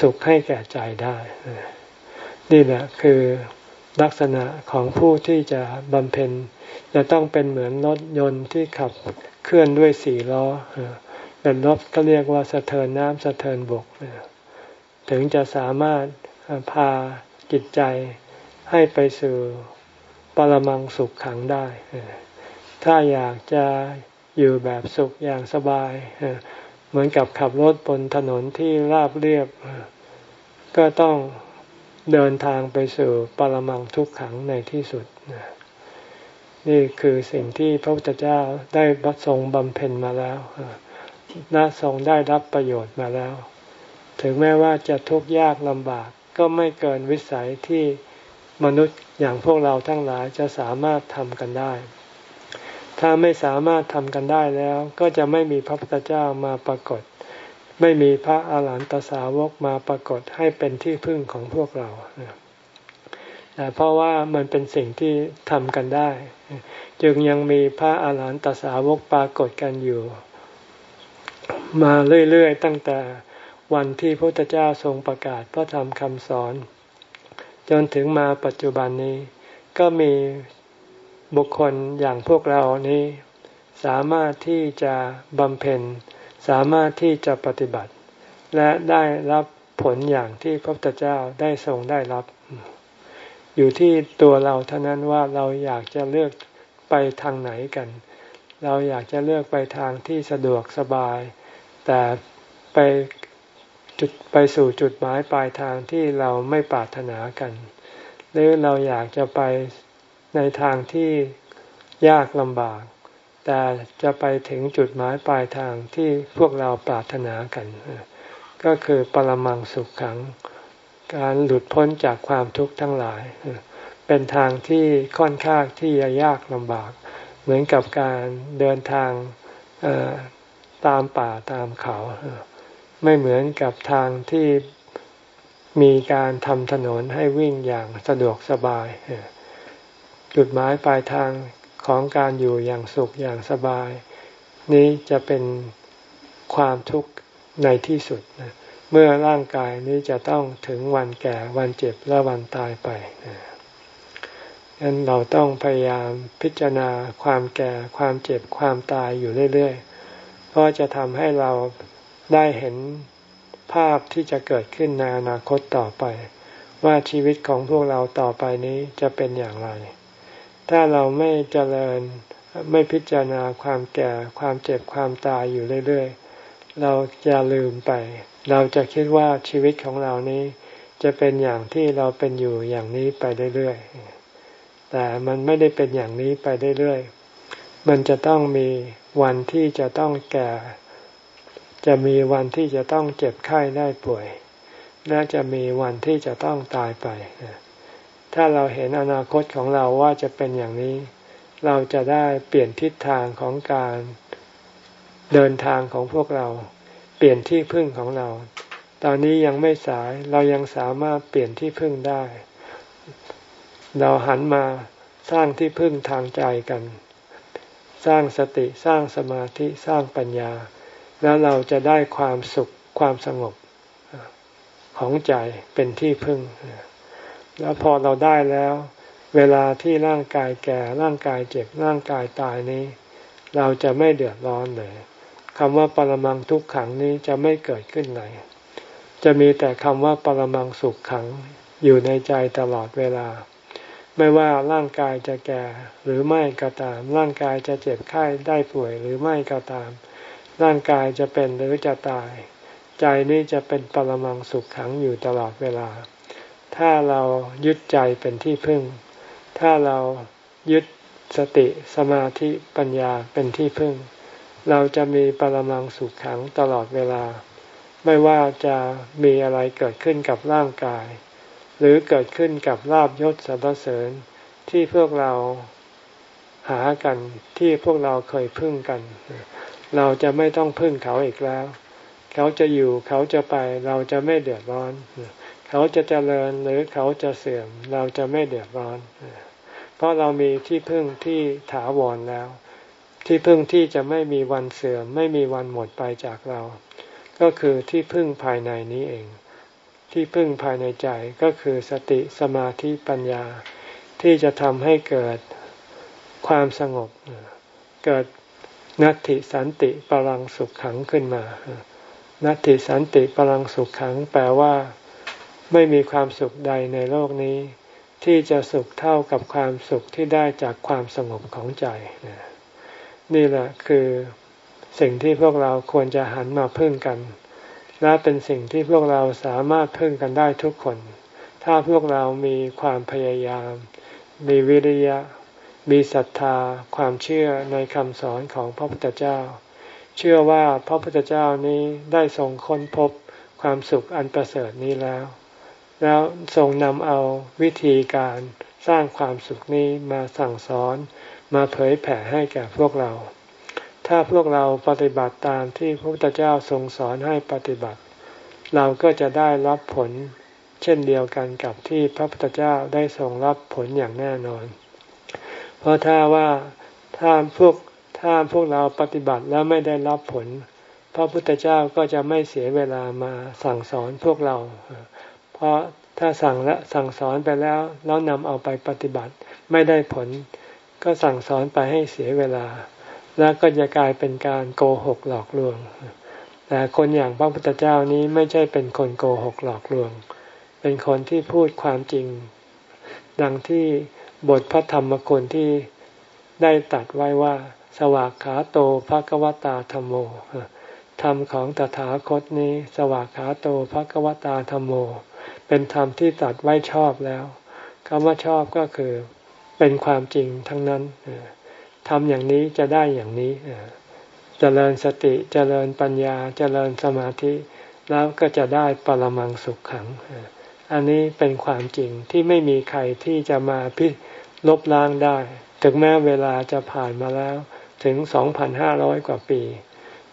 สุขให้แก่ใจได้ นี่แหละคือ ลักษณะของผู้ที่จะบำเพ็ญ จะต้องเป็นเหมือนรถยนต์ที่ขับเคลื่อนด้วยสี่ล้อเป็นรถก็เรียกว่าสะเทินน้ำสะเทินบก ถึงจะสามารถพาจิตใจให้ไปสู่ปรมังสุขขังได้ ถ้าอยากจะอยู่แบบสุขอย่างสบาย เหมือนกับขับรถบนถนนที่ราบเรียบ ก็ต้อง เดินทางไปสู่ปรมังทุกขังในที่สุด นี่คือสิ่งที่พระพุทธเจ้าได้ทรงบำเพ็ญมาแล้วและทรงได้รับประโยชน์มาแล้ว ถึงแม้ว่าจะทุกข์ยากลำบากก็ไม่เกินวิสัยที่มนุษย์อย่างพวกเราทั้งหลายจะสามารถทำกันได้ ถ้าไม่สามารถทำกันได้แล้ว ก็จะไม่มีพระพุทธเจ้ามาปรากฏ ไม่มีพระอาหารหันตสาวกมาปรากฏให้เป็นที่พึ่งของพวกเราแต่เพราะว่ามันเป็นสิ่งที่ทำกันได้ จึงยังมีพระอาหารหันตสาวกปรากฏกันอยู่ มาเรื่อยๆตั้งแต่วันที่พระพุทธเจ้าทรงประกาศพระธรรมคำสอน จนถึงมาปัจจุบันนี้ ก็มีบุคคลอย่างพวกเรานี้ สามารถที่จะบำเพ็ญ สามารถที่จะปฏิบัติ และได้รับผลอย่างที่พระพุทธเจ้าได้ทรงได้รับ อยู่ที่ตัวเราเท่านั้นว่าเราอยากจะเลือกไปทางไหนกัน เราอยากจะเลือกไปทางที่สะดวกสบาย แต่ไปจุดไปสู่จุดหมายปลายทางที่เราไม่ปรารถนากัน หรือเราอยากจะไปในทางที่ยากลำบาก แต่จะไปถึงจุดหมายปลายทางที่พวกเราปรารถนากัน ก็คือปรมังสุขขัง การหลุดพ้นจากความทุกข์ทั้งหลาย เป็นทางที่ค่อนข้างที่จะยากลำบาก เหมือนกับการเดินทางตามป่าตามเขา ไม่เหมือนกับทางที่มีการทำถนนให้วิ่งอย่างสะดวกสบาย จุดหมายปลายทาง ของการอยู่อย่างสุขอย่างสบาย นี้จะเป็นความทุกข์ในที่สุดเมื่อร่างกายนี้จะต้องถึงวันแก่วันเจ็บและวันตายไปดังนั้นเราต้องพยายามพิจารณาความแก่ความเจ็บความตายอยู่เรื่อยๆ เพราะจะทำให้เราได้เห็นภาพที่จะเกิดขึ้นในอนาคตต่อไป ว่าชีวิตของพวกเราต่อไปนี้จะเป็นอย่างไร ถ้าเราไม่เจริญไม่พิจารณาความแก่ความเจ็บความตายอยู่เรื่อยๆ เราจะลืมไป เราจะคิดว่าชีวิตของเรานี้จะเป็นอย่างที่เราเป็นอยู่อย่างนี้ไปเรื่อยๆ แต่มันไม่ได้เป็นอย่างนี้ไปเรื่อยๆ มันจะต้องมีวันที่จะต้องแก่ จะมีวันที่จะต้องเจ็บไข้ได้ป่วย และจะมีวันที่จะต้องตายไป ถ้าเราเห็นอนาคตของเราว่าจะเป็นอย่างนี้ เราจะได้เปลี่ยนทิศทางของการเดินทางของพวกเรา เปลี่ยนที่พึ่งของเรา ตอนนี้ยังไม่สายเรายังสามารถเปลี่ยนที่พึ่งได้ เราหันมาสร้างที่พึ่งทางใจกัน สร้างสติสร้างสมาธิสร้างปัญญา แล้วเราจะได้ความสุขความสงบของใจเป็นที่พึ่ง แล้วพอเราได้แล้ว เวลาที่ร่างกายแก่ร่างกายเจ็บร่างกายตายนี้ เราจะไม่เดือดร้อนเลยคำว่าปรมังทุกขังนี้จะไม่เกิดขึ้นเลยจะมีแต่คำว่าปรมังสุขขังอยู่ในใจตลอดเวลา ไม่ว่าร่างกายจะแก่หรือไม่ก็ตาม ร่างกายจะเจ็บไข้ได้ป่วยหรือไม่ก็ตาม ร่างกายจะเป็นหรือจะตาย ใจนี้จะเป็นปรมังสุขขังอยู่ตลอดเวลา ถ้าเรายึดใจเป็นที่พึ่ง ถ้าเรายึดสติสมาธิปัญญาเป็นที่พึ่ง เราจะมีปรมังสุขขังตลอดเวลา ไม่ว่าจะมีอะไรเกิดขึ้นกับร่างกาย หรือเกิดขึ้นกับลาบยศสรรเสริญที่พวกเราหากันที่พวกเราเคยพึ่งกัน เราจะไม่ต้องพึ่งเขาอีกแล้ว เขาจะอยู่เขาจะไปเราจะไม่เดือดร้อน เขาจะเจริญหรือเขาจะเสื่อม เราจะไม่เดือดร้อน เพราะเรามีที่พึ่งที่ถาวรแล้ว ที่พึ่งที่จะไม่มีวันเสื่อม ไม่มีวันหมดไปจากเรา ก็คือที่พึ่งภายในนี้เอง ที่พึ่งภายในใจก็คือสติสมาธิปัญญา ที่จะทำให้เกิดความสงบ เกิดนัตติสันติปรังสุขขังขึ้นมา นัตติสันติปรังสุขขังแปลว่า ไม่มีความสุขใดในโลกนี้ ที่จะสุขเท่ากับความสุขที่ได้จากความสงบของใจ นี่แหละคือสิ่งที่พวกเราควรจะหันมาพึ่งกัน และเป็นสิ่งที่พวกเราสามารถพึ่งกันได้ทุกคน ถ้าพวกเรามีความพยายาม มีวิริยะ มีศรัทธา ความเชื่อในคำสอนของพระพุทธเจ้า เชื่อว่าพระพุทธเจ้านี้ได้ทรงค้นพบความสุขอันประเสริฐนี้แล้ว แล้วทรงนำเอาวิธีการสร้างความสุขนี้มาสั่งสอนมาเผยแผ่ให้แก่พวกเรา ถ้าพวกเราปฏิบัติตามที่พระพุทธเจ้าทรงสอนให้ปฏิบัติ เราก็จะได้รับผลเช่นเดียวกันกับที่พระพุทธเจ้าได้ทรงรับผลอย่างแน่นอน เพราะถ้าว่าถ้าพวกถ้าพวกเราปฏิบัติแล้วไม่ได้รับผล พระพุทธเจ้าก็จะไม่เสียเวลามาสั่งสอนพวกเรา ราะถ้าสั่งและสั่งสอนไปแล้วแล้วนำเอาไปปฏิบัติไม่ได้ผล ก็สั่งสอนไปให้เสียเวลา แล้วก็จะกลายเป็นการโกหกหลอกลวง แต่คนอย่างพระพุทธเจ้านี้ไม่ใช่เป็นคนโกหกหลอกลวง เป็นคนที่พูดความจริง ดังที่บทพระธรรมคุณที่ได้ตัดไว้ว่า สวากขาโตภะกวตาธรรมโมธรรมของตถาคตนี้ สวากขาโตภะกวตาธรรมโม เป็นธรรมที่ตัดไว้ชอบแล้วคำว่าชอบก็คือเป็นความจริงทั้งนั้นทำอย่างนี้จะได้อย่างนี้เจริญสติเจริญปัญญาเจริญสมาธิ แล้วก็จะได้ปรมังสุขขัง อันนี้เป็นความจริงที่ไม่มีใครที่จะมาพิลบล้างได้ ถึงแม้เวลาจะผ่านมาแล้วถึง 2,500 กว่าปี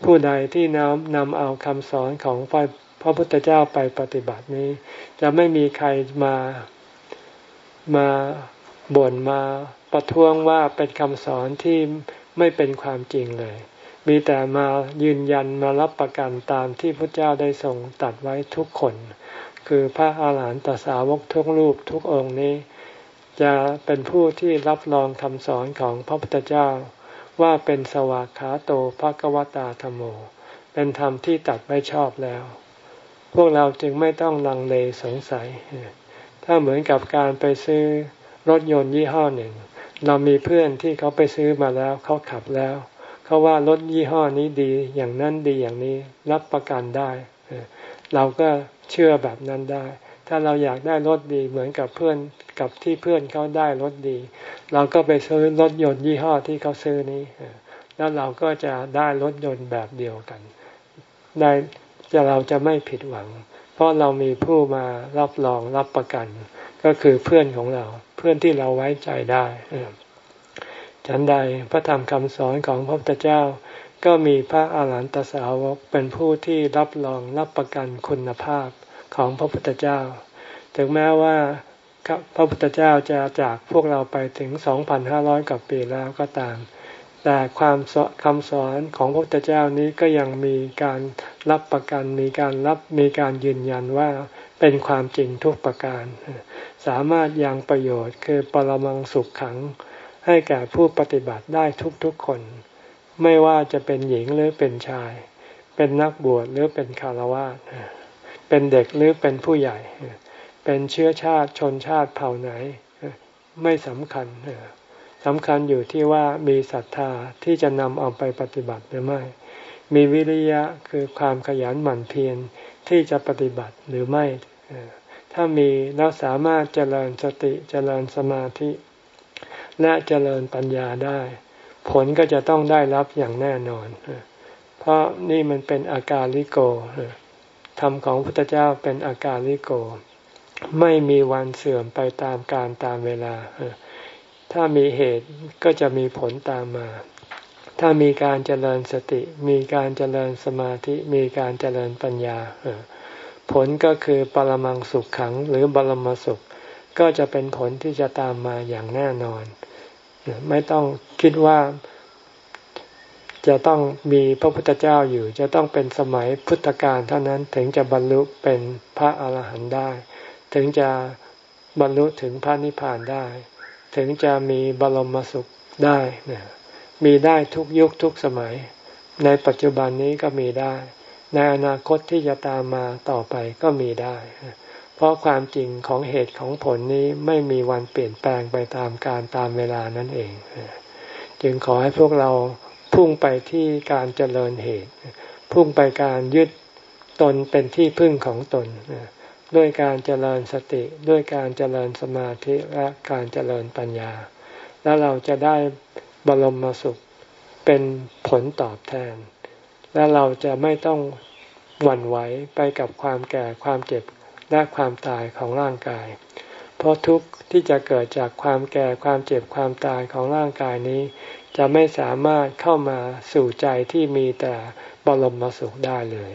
ผู้ใดที่นำนำเอาคำสอนของพระ พระพุทธเจ้าไปปฏิบัตินี้ จะไม่มีใครมามาบ่นมาประท้วงว่าเป็นคำสอนที่ไม่เป็นความจริงเลย มีแต่มายืนยันมารับประกันตามที่พระเจ้าได้ทรงตัดไว้ทุกคน คือพระอาหารหันตสาวกทุกรูปทุกองค์นี้ จะเป็นผู้ที่รับรองคำสอนของพระพุทธเจ้า ว่าเป็นสวากขาโตภกวตาธรรมโม เป็นธรรมที่ตัดไว้ชอบแล้ว พวกเราจึงไม่ต้องลังเลสงสัย ถ้าเหมือนกับการไปซื้อรถยนต์ยี่ห้อหนึ่ง เรามีเพื่อนที่เขาไปซื้อมาแล้วเขาขับแล้ว เขาว่ารถยี่ห้อนี้ดีอย่างนั้นดีอย่างนี้รับประกันได้ เราก็เชื่อแบบนั้นได้ ถ้าเราอยากได้รถดีเหมือนกับเพื่อนกับที่เพื่อนเขาได้รถดี เราก็ไปซื้อรถยนต์ยี่ห้อที่เขาซื้อนี้ แล้วเราก็จะได้รถยนต์แบบเดียวกัน ได้ จะเราจะไม่ผิดหวัง เพราะเรามีผู้มารับรองรับประกัน ก็คือเพื่อนของเรา เพื่อนที่เราไว้ใจได้ฉันใดพระธรรมคำสอนของพระพุทธเจ้า ก็มีพระอาหารหันตสาวกเป็นผู้ที่รับรองรับประกันคุณภาพของพระพุทธเจ้า ถึงแม้ว่าพระพุทธเจ้าจะจากพวกเราไปถึง 2,500 กว่าปีแล้วก็ตาม แต่ความคำสอนของพระพุทธเจ้านี้ก็ยังมีการรับประกัน มีการรับมีการยืนยันว่าเป็นความจริงทุกประการ สามารถยังประโยชน์คือปรมังสุขขัง ให้แก่ผู้ปฏิบัติได้ทุกๆคน ไม่ว่าจะเป็นหญิงหรือเป็นชาย เป็นนักบวชหรือเป็นคารวะเป็นเด็กหรือเป็นผู้ใหญ่ เป็นเชื้อชาติชนชาติเผ่าไหน ไม่สำคัญ สำคัญอยู่ที่ว่ามีศรัทธาที่จะนำเอาไปปฏิบัติหรือไม่ มีวิริยะคือความขยันหมั่นเพียรที่จะปฏิบัติหรือไม่ ถ้ามีแล้วสามารถเจริญสติเจริญสมาธิ และเจริญปัญญาได้ ผลก็จะต้องได้รับอย่างแน่นอน เพราะนี่มันเป็นอาการลิโกธรรมของพุทธเจ้าเป็นอาการลิโก ไม่มีวันเสื่อมไปตามการตามเวลา ถ้ามีเหตุก็จะมีผลตามมา ถ้ามีการเจริญสติ มีการเจริญสมาธิ มีการเจริญปัญญา ผลก็คือปรมังสุขขังหรือบรมสุข ก็จะเป็นผลที่จะตามมาอย่างแน่นอน ไม่ต้องคิดว่าจะต้องมีพระพุทธเจ้าอยู่ จะต้องเป็นสมัยพุทธกาลเท่านั้นถึงจะบรรลุเป็นพระอาหารหันต์ได้ ถึงจะบรรลุถึงพระนิพพานได้ ถึงจะมีบรมสุขได้นะมีได้ทุกยุคทุกสมัย ในปัจจุบันนี้ก็มีได้ ในอนาคตที่จะตามมาต่อไปก็มีได้ เพราะความจริงของเหตุของผลนี้ไม่มีวันเปลี่ยนแปลงไปตามการตามเวลานั่นเอง จึงขอให้พวกเราพุ่งไปที่การเจริญเหตุ พุ่งไปการยึดตนเป็นที่พึ่งของตน ด้วยการเจริญสติด้วยการเจริญสมาธิและการเจริญปัญญา แล้วเราจะได้บรมมาสุขเป็นผลตอบแทน และเราจะไม่ต้องหวั่นไหวไปกับความแก่ความเจ็บและความตายของร่างกาย เพราะทุกข์ที่จะเกิดจากความแก่ความเจ็บความตายของร่างกายนี้ จะไม่สามารถเข้ามาสู่ใจที่มีแต่บรมมาสุขได้เลย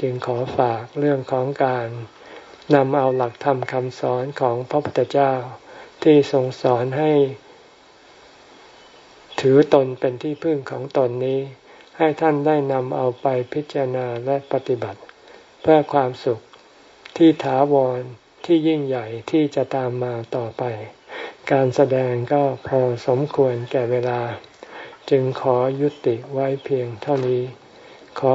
จึงขอฝากเรื่องของการนำเอาหลักธรรมคำสอนของพระพุทธเจ้าที่ทรงสอนให้ ถือตนเป็นที่พึ่งของตนนี้ ให้ท่านได้นำเอาไปพิจารณาและปฏิบัติ เพื่อความสุขที่ถาวรที่ยิ่งใหญ่ที่จะตามมาต่อไป การแสดงก็พอสมควรแก่เวลา จึงขอยุติไว้เพียงเท่านี้ ขอ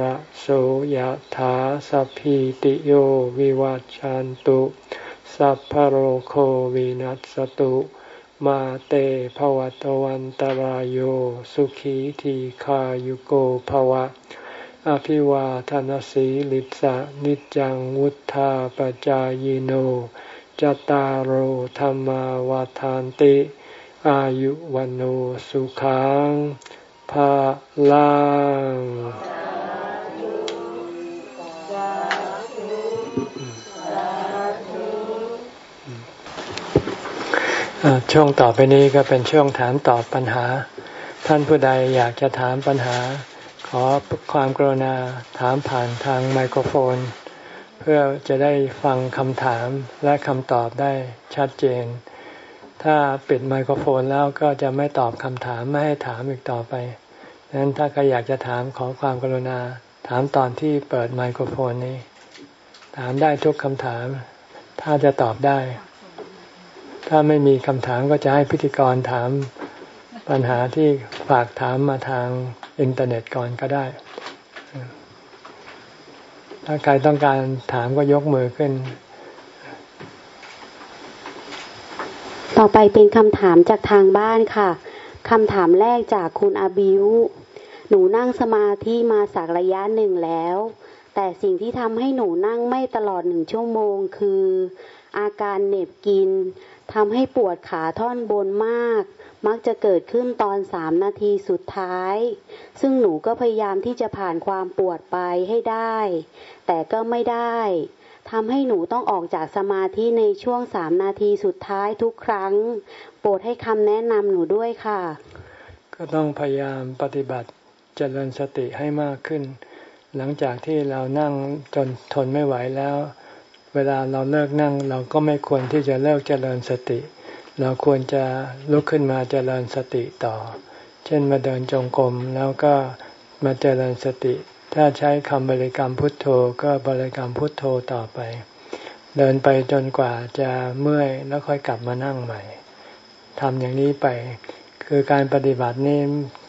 ระโสยธาสัพพิติโยวิวัจจันตุสัพพโรโควินัสตุมาเตภวตวันตารโยสุขีทีขายุโกภวะ อภิวาทานสีลิสะนิจังวุธาปจายโนจตารโหธรรมวาทานติ อายุวันโอสุขังภาลัง ช่วงต่อไปนี้ก็เป็นช่วงถามตอบปัญหา ท่านผู้ใดอยากจะถามปัญหา ขอความกรุณาถามผ่านทางไมโครโฟน เพื่อจะได้ฟังคำถามและคำตอบได้ชัดเจน ถ้าปิดไมโครโฟนแล้วก็จะไม่ตอบคำถามไม่ให้ถามอีกต่อไปดังนั้นถ้าใครอยากจะถามขอความกรุณา ถามตอนที่เปิดไมโครโฟนนี้ ถามได้ทุกคำถาม ถ้าจะตอบได้ ถ้าไม่มีคำถามก็จะให้พิธีกรถามปัญหาที่ฝากถามมาทางอินเทอร์เน็ตก่อนก็ได้ ถ้าใครต้องการถามก็ยกมือขึ้น ต่อไปเป็นคำถามจากทางบ้านค่ะคำถามแรกจากคุณอาบิว หนูนั่งสมาธิมาสักระยะหนึ่งแล้ว แต่สิ่งที่ทำให้หนูนั่งไม่ตลอดหนึ่งชั่วโมงคือ อาการเหน็บกิน ทำให้ปวดขาท่อนบนมาก มักจะเกิดขึ้นตอนสามนาทีสุดท้าย ซึ่งหนูก็พยายามที่จะผ่านความปวดไปให้ได้ แต่ก็ไม่ได้ทำให้หนูต้องออกจากสมาธิในช่วงสามนาทีสุดท้ายทุกครั้ง โปรดให้คำแนะนำหนูด้วยค่ะ ก็ต้องพยายามปฏิบัติเจริญสติให้มากขึ้น หลังจากที่เรานั่งจนทนไม่ไหวแล้ว เวลาเราเลิกนั่งเราก็ไม่ควรที่จะเลิกเจริญสติ เราควรจะลุกขึ้นมาเจริญสติต่อ เช่นมาเดินจงกรมแล้วก็มาเจริญสติ ถ้าใช้คำบริกรรมพุทโธก็บริกรรมพุทโธต่อไป เดินไปจนกว่าจะเมื่อยแล้วค่อยกลับมานั่งใหม่ทำอย่างนี้ไป คือการปฏิบัตินี้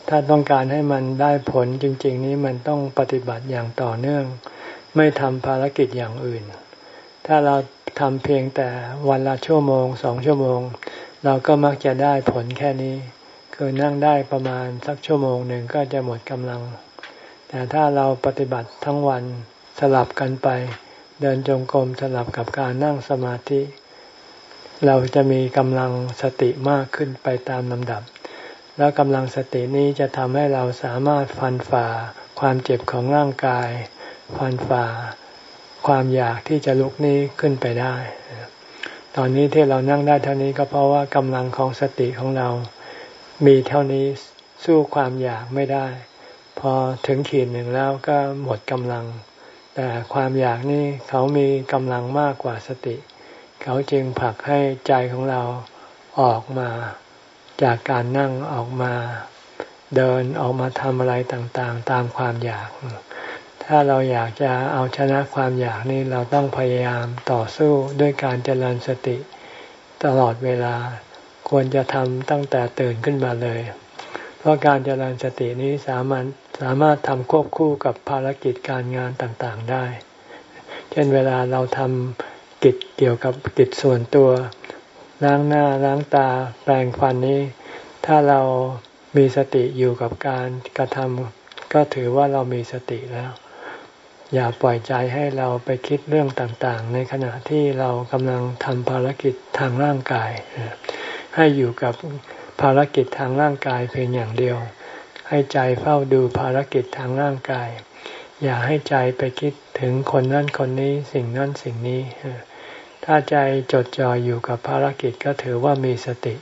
ถ้าต้องการให้มันได้ผลจริง ๆ นี้มันต้องปฏิบัติอย่างต่อเนื่อง ไม่ทำภารกิจอย่างอื่น ถ้าเราทำเพียงแต่วันละชั่วโมงสองชั่วโมง เราก็มักจะได้ผลแค่นี้ คือนั่งได้ประมาณสักชั่วโมงหนึ่งก็จะหมดกำลัง แต่ถ้าเราปฏิบัติทั้งวันสลับกันไป เดินจงกรมสลับกับการนั่งสมาธิ เราจะมีกำลังสติมากขึ้นไปตามลำดับ แล้วกำลังสตินี้จะทำให้เราสามารถฟันฝ่าความเจ็บของร่างกาย ฟันฝ่า ความอยากที่จะลุกนี้ขึ้นไปได้ ตอนนี้ที่เรานั่งได้เท่านี้ก็เพราะว่ากำลังของสติของเรา มีเท่านี้สู้ความอยากไม่ได้ พอถึงขีดหนึ่งแล้วก็หมดกำลัง แต่ความอยากนี่เขามีกำลังมากกว่าสติ เขาจึงผลักให้ใจของเราออกมา จากการนั่งออกมาเดินออกมาทำอะไรต่างๆ ตามความอยาก ถ้าเราอยากจะเอาชนะความอยากนี้เราต้องพยายามต่อสู้ด้วยการเจริญสติ ตลอดเวลาควรจะทำตั้งแต่ตื่นขึ้นมาเลย เพราะการเจริญสตินี้สามารถสามารถทำควบคู่กับภารกิจการงานต่างๆได้ เช่นเวลาเราทำกิจเกี่ยวกับกิจส่วนตัว ล้างหน้าล้างตาแปรงฟันนี้ ถ้าเรามีสติอยู่กับการกระทำก็ถือว่าเรามีสติแล้ว อย่าปล่อยใจให้เราไปคิดเรื่องต่างๆ ในขณะที่เรากำลังทำภารกิจทางร่างกาย ให้อยู่กับภารกิจทางร่างกายเพียงอย่างเดียว ให้ใจเฝ้าดูภารกิจทางร่างกาย อย่าให้ใจไปคิดถึงคนนั้นคนนี้สิ่งนั้นสิ่งนี้ ถ้าใจจดจ่ออยู่กับภารกิจก็ถือว่ามีสติ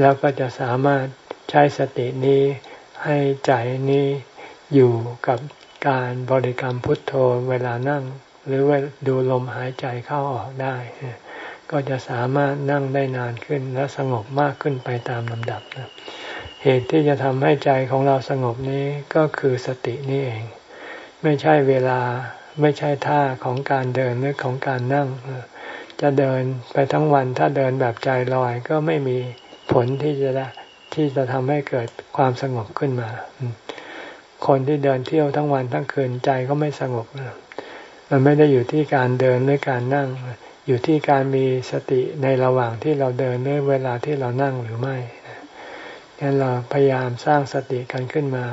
แล้วก็จะสามารถใช้สตินี้ให้ใจนี้อยู่กับ การบริกรรมพุทโธเวลานั่ง หรือว่าดูลมหายใจเข้าออกได้ ก็จะสามารถนั่งได้นานขึ้นและสงบมากขึ้นไปตามลำดับนะเหตุที่จะทำให้ใจของเราสงบนี้ก็คือสตินี่เอง ไม่ใช่เวลาไม่ใช่ท่าของการเดินหรือของการนั่ง จะเดินไปทั้งวันถ้าเดินแบบใจลอยก็ไม่มีผลที่จะที่จะทำให้เกิดความสงบขึ้นมา คนที่เดินเที่ยวทั้งวันทั้งคืนใจก็ไม่สงบ มันไม่ได้อยู่ที่การเดินหรือการนั่ง อยู่ที่การมีสติในระหว่างที่เราเดินหรือเวลาที่เรานั่งหรือไม่งั้นเราพยายามสร้างสติกันขึ้นมา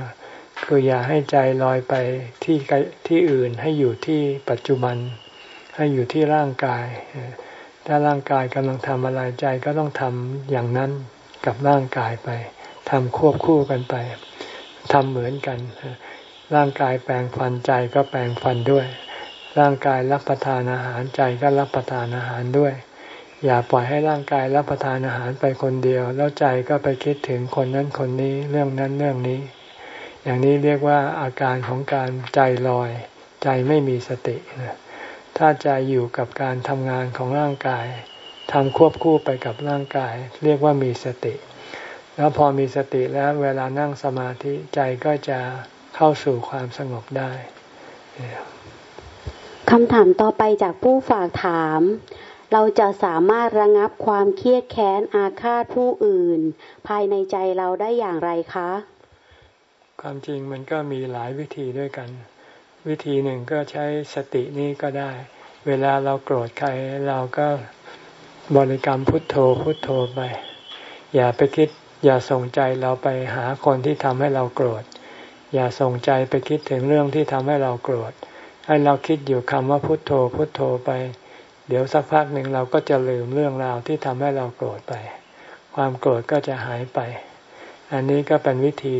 คืออย่าให้ใจลอยไปที่ที่อื่นให้อยู่ที่ปัจจุบัน ให้อยู่ที่ร่างกาย ถ้าร่างกายกำลังทำอะไรใจก็ต้องทำอย่างนั้นกับร่างกายไปทำควบคู่กันไป ทำเหมือนกัน ร่างกายแปลงฟันใจก็แปลงฟันด้วย ร่างกายรับประทานอาหารใจก็รับประทานอาหารด้วย อย่าปล่อยให้ร่างกายรับประทานอาหารไปคนเดียว แล้วใจก็ไปคิดถึงคนนั้นคนนี้เรื่องนั้นเรื่องนี้ อย่างนี้เรียกว่าอาการของการใจลอย ใจไม่มีสตินะถ้าใจอยู่กับการทำงานของร่างกายทำควบคู่ไปกับร่างกาย เรียกว่ามีสติ แล้วพอมีสติแล้วเวลานั่งสมาธิใจก็จะเข้าสู่ความสงบได้คำถามต่อไปจากผู้ฝากถาม เราจะสามารถระงับความเครียดแค้นอาฆาตผู้อื่น ภายในใจเราได้อย่างไรคะ ความจริงมันก็มีหลายวิธีด้วยกัน วิธีหนึ่งก็ใช้สตินี้ก็ได้ เวลาเราโกรธใครเราก็บริกรรมพุทโธพุทโธไป อย่าไปคิด อย่าส่งใจเราไปหาคนที่ทำให้เราโกรธ อย่าส่งใจไปคิดถึงเรื่องที่ทำให้เราโกรธ ให้เราคิดอยู่คำว่าพุทโธพุทโธไป เดี๋ยวสักพักหนึ่งเราก็จะลืมเรื่องราวที่ทำให้เราโกรธไป ความโกรธก็จะหายไป อันนี้ก็เป็นวิธี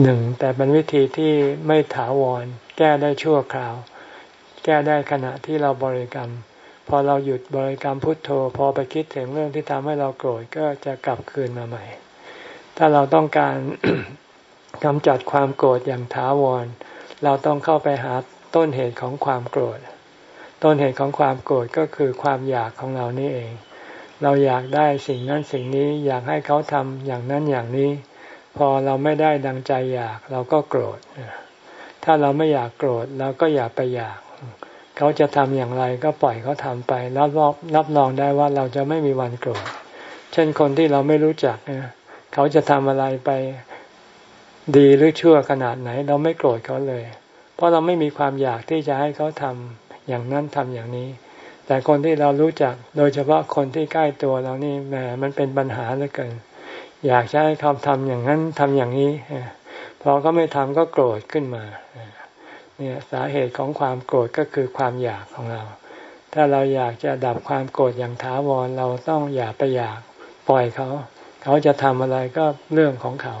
หนึ่งแต่เป็นวิธีที่ไม่ถาวร แก้ได้ชั่วคราว แก้ได้ขณะที่เราบริกรรม อเราหยุดบริกรรมพุทโธ พอไปคิดถึงเรื่องที่ทำให้เราโกรธก็จะกลับคืนมาใหม่ ถ้าเราต้องการกำจัดความโกรธอย่างถาวร เราต้องเข้าไปหาต้นเหตุของความโกรธ ต้นเหตุของความโกรธก็คือความอยากของเรานี่เอง เราอยากได้สิ่งนั้นสิ่งนี้อยากให้เขาทำอย่างนั้นอย่างนี้ พอเราไม่ได้ดังใจอยากเราก็โกรธ ถ้าเราไม่อยากโกรธเราก็อย่าไปอยาก เขาจะทำอย่างไรก็ปล่อยเขาทำไปรับรองรับรองได้ว่าเราจะไม่มีวันโกรธเช่นคนที่เราไม่รู้จักเขาจะทำอะไรไปดีหรือชั่วขนาดไหน เราไม่โกรธเขาเลย เพราะเราไม่มีความอยากที่จะให้เขาทำอย่างนั้นทำอย่างนี้ แต่คนที่เรารู้จักโดยเฉพาะคนที่ใกล้ตัวเรานี่แหมมันเป็นปัญหาเหลือเกิน อยากจะให้เขาทำอย่างนั้นทำอย่างนี้พอก็ไม่ทำก็โกรธขึ้นมา เนี่ยสาเหตุของความโกรธก็คือความอยากของเรา ถ้าเราอยากจะดับความโกรธอย่างถาวรเราต้องอย่าไปอยากปล่อยเขา เขาจะทำอะไรก็เรื่องของเขา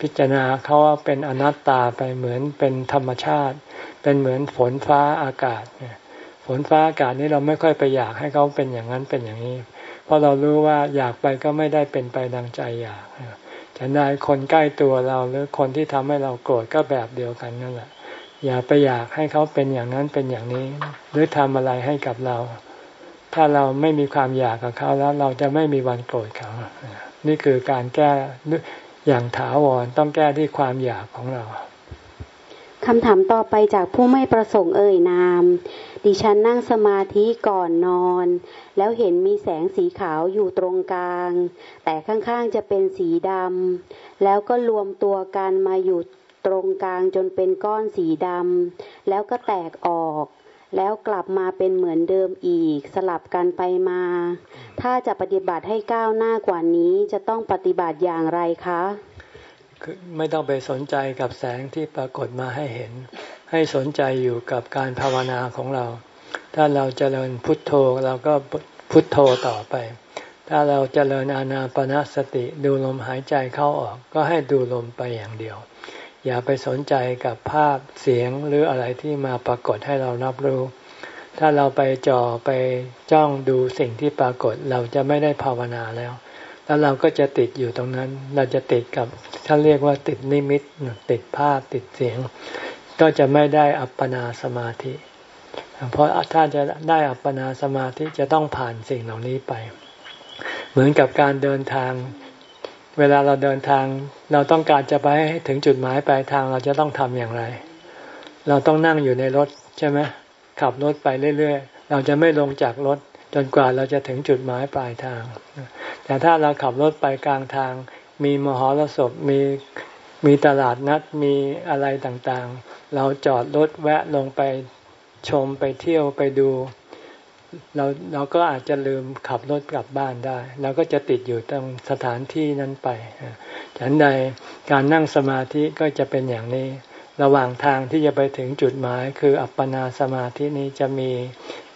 พิจารณาเขาว่าเป็นอนัตตาไปเหมือนเป็นธรรมชาติ เป็นเหมือนฝนฟ้าอากาศ ฝนฟ้าอากาศนี้เราไม่ค่อยไปอยากให้เขาเป็นอย่างนั้นเป็นอย่างนี้ เพราะเรารู้ว่าอยากไปก็ไม่ได้เป็นไปดังใจอยากฉันได้คนใกล้ตัวเราหรือคนที่ทำให้เราโกรธก็แบบเดียวกันนั่นแหละ อย่าไปอยากให้เขาเป็นอย่างนั้นเป็นอย่างนี้ หรือทำอะไรให้กับเรา ถ้าเราไม่มีความอยากกับเขาแล้วเราจะไม่มีวันโกรธเขา นี่คือการแก้อย่างถาวรต้องแก้ที่ความอยากของเราคำถามต่อไปจากผู้ไม่ประสงค์เอ่ยนาม ดิฉันนั่งสมาธิก่อนนอน แล้วเห็นมีแสงสีขาวอยู่ตรงกลาง แต่ข้างๆจะเป็นสีดำแล้วก็รวมตัวกันมาอยู่ ตรงกลางจนเป็นก้อนสีดำแล้วก็แตกออก แล้วกลับมาเป็นเหมือนเดิมอีก สลับกันไปมา ถ้าจะปฏิบัติให้ก้าวหน้ากว่านี้จะต้องปฏิบัติอย่างไรคะไม่ต้องไปสนใจกับแสงที่ปรากฏมาให้เห็น ให้สนใจอยู่กับการภาวนาของเรา ถ้าเราจเจริญพุทโธเราก็พุทโธต่อไป ถ้าเราจเจริญอานาปนาสติดูลมหายใจเข้าออก ก็ให้ดูลมไปอย่างเดียว อย่าไปสนใจกับภาพเสียงหรืออะไรที่มาปรากฏให้เรารับรู้ ถ้าเราไปจ่อไปจ้องดูสิ่งที่ปรากฏเราจะไม่ได้ภาวนาแล้ว แล้วเราก็จะติดอยู่ตรงนั้น เราจะติดกับถ้านเรียกว่าติดนิมิต ติดภาพติดเสียง ก็จะไม่ได้อัปปนาสมาธิ เพราะถ้าจะได้อัปปนาสมาธิจะต้องผ่านสิ่งเหล่านี้ไป เหมือนกับการเดินทาง เวลาเราเดินทาง เราต้องการจะไปให้ถึงจุดหมายปลายทางเราจะต้องทำอย่างไร เราต้องนั่งอยู่ในรถใช่ไหมขับรถไปเรื่อยๆ เราจะไม่ลงจากรถจนกว่าเราจะถึงจุดหมายปลายทาง แต่ถ้าเราขับรถไปกลางทาง มีมหรสพมีมีตลาดนัดมีอะไรต่างๆ เราจอดรถแวะลงไปชมไปเที่ยวไปดู เราเราก็อาจจะลืมขับรถกลับบ้านได้เราก็จะติดอยู่ตรงสถานที่นั้นไปฉันใดการนั่งสมาธิก็จะเป็นอย่างนี้ ระหว่างทางที่จะไปถึงจุดหมาย คืออัปปนาสมาธินี้จะมี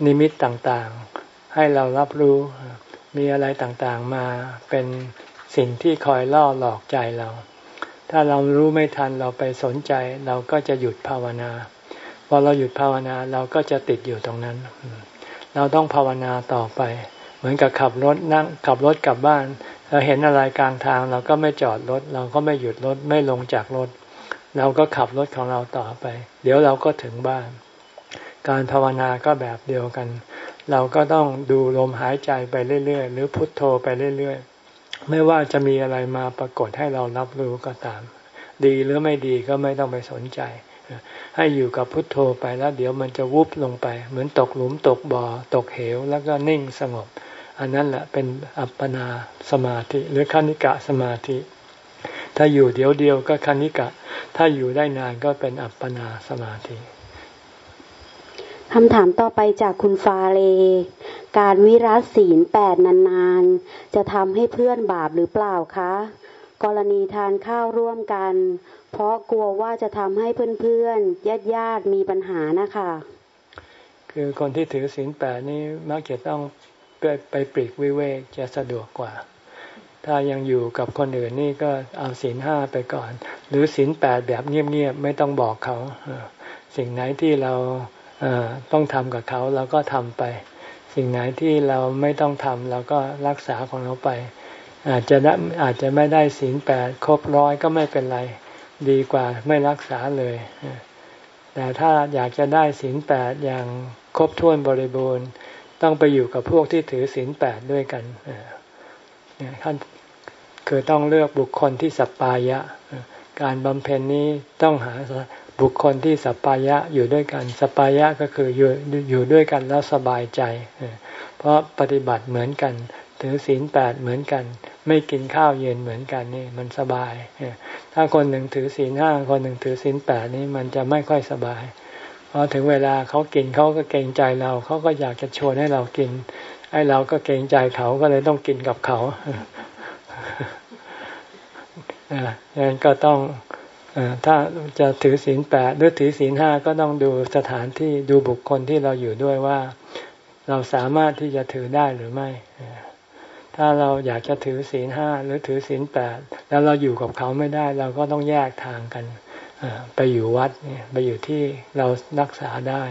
นิมิตต่างๆ ให้เรารับรู้มีอะไรต่างๆมาเป็นสิ่งที่คอยล่อหลอกใจเรา ถ้าเรารู้ไม่ทันเราไปสนใจ เราก็จะหยุดภาวนา พอเราหยุดภาวนาเราก็จะติดอยู่ตรงนั้น เราต้องภาวนาต่อไป เหมือนกับขับรถนั่งขับรถกลับบ้านเราเห็นอะไรกลางทางเราก็ไม่จอดรถ เราก็ไม่หยุดรถไม่ลงจากรถ เราก็ขับรถของเราต่อไป เดี๋ยวเราก็ถึงบ้าน การภาวนาก็แบบเดียวกัน เราก็ต้องดูลมหายใจไปเรื่อยๆ หรือพุทโธไปเรื่อยๆ ไม่ว่าจะมีอะไรมาปรากฏให้เรารับรู้ก็ตาม ดีหรือไม่ดีก็ไม่ต้องไปสนใจ ให้อยู่กับพุทโธไปแล้ว เดี๋ยวมันจะวุบลงไป เหมือนตกหลุมตกบ่อตกเหว แล้วก็นิ่งสงบ อันนั้นแหละเป็นอัปปนาสมาธิ หรือคณิกะสมาธิ ถ้าอยู่เดียวเดียวก็คณิกะ ถ้าอยู่ได้นานก็เป็นอัปปนาสมาธิคำถามต่อไปจากคุณฟาเล การวิรัตศีลแปดนานๆ จะทำให้เพื่อนบาปหรือเปล่าคะ กรณีทานข้าวร่วมกัน เพราะกลัวว่าจะทำให้เพื่อนๆญาติญาติมีปัญหานะคะคือคนที่ถือศีลแปดนี่มักจะต้องไปไปปลีกวิเวกจะสะดวกกว่า ถ้ายังอยู่กับคนอื่นนี่ก็เอาศีลห้าไปก่อน หรือศีลแปดแบบเงียบๆไม่ต้องบอกเขา สิ่งไหนที่เราต้องทำกับเขาเราก็ทำไป สิ่งไหนที่เราไม่ต้องทำเราก็รักษาของเราไป อาจจะอาจจะไม่ได้ศีลแปดครบร้อยก็ไม่เป็นไร ดีกว่าไม่รักษาเลย แต่ถ้าอยากจะได้ศีลแปดอย่างครบถ้วนบริบูรณ์ ต้องไปอยู่กับพวกที่ถือศีลแปดด้วยกันท่านคือต้องเลือกบุคคลที่สัปปายะ การบำเพ็ญนี้ต้องหาบุคคลที่สัปปายะอยู่ด้วยกันสัปปายะก็คืออยู่อยู่ด้วยกันแล้วสบายใจ เพราะปฏิบัติเหมือนกัน ถือศีลแปดเหมือนกัน ไม่กินข้าวเย็นเหมือนกันนี่มันสบาย ถ้าคนหนึ่งถือศีลห้าคนหนึ่งถือศีลแปดนี่มันจะไม่ค่อยสบายพอถึงเวลาเขากินเขาก็เกรงใจเราเขาก็อยากจะชวนให้เรากินไอ้เราก็เกรงใจเขาก็เลยต้องกินกับเขาอ่าอย่างนั้นก็ต้องถ้าจะถือศีลแปดหรือถือศีลห้าก็ต้องดูสถานที่ดูบุคคลที่เราอยู่ด้วยว่า เราสามารถที่จะถือได้หรือไม่ ถ้าเราอยากจะถือศีลห้าหรือถือศีลแปดแล้วเราอยู่กับเขาไม่ได้ เราก็ต้องแยกทางกันไปอยู่วัดไปอยู่ที่เรารักษาได้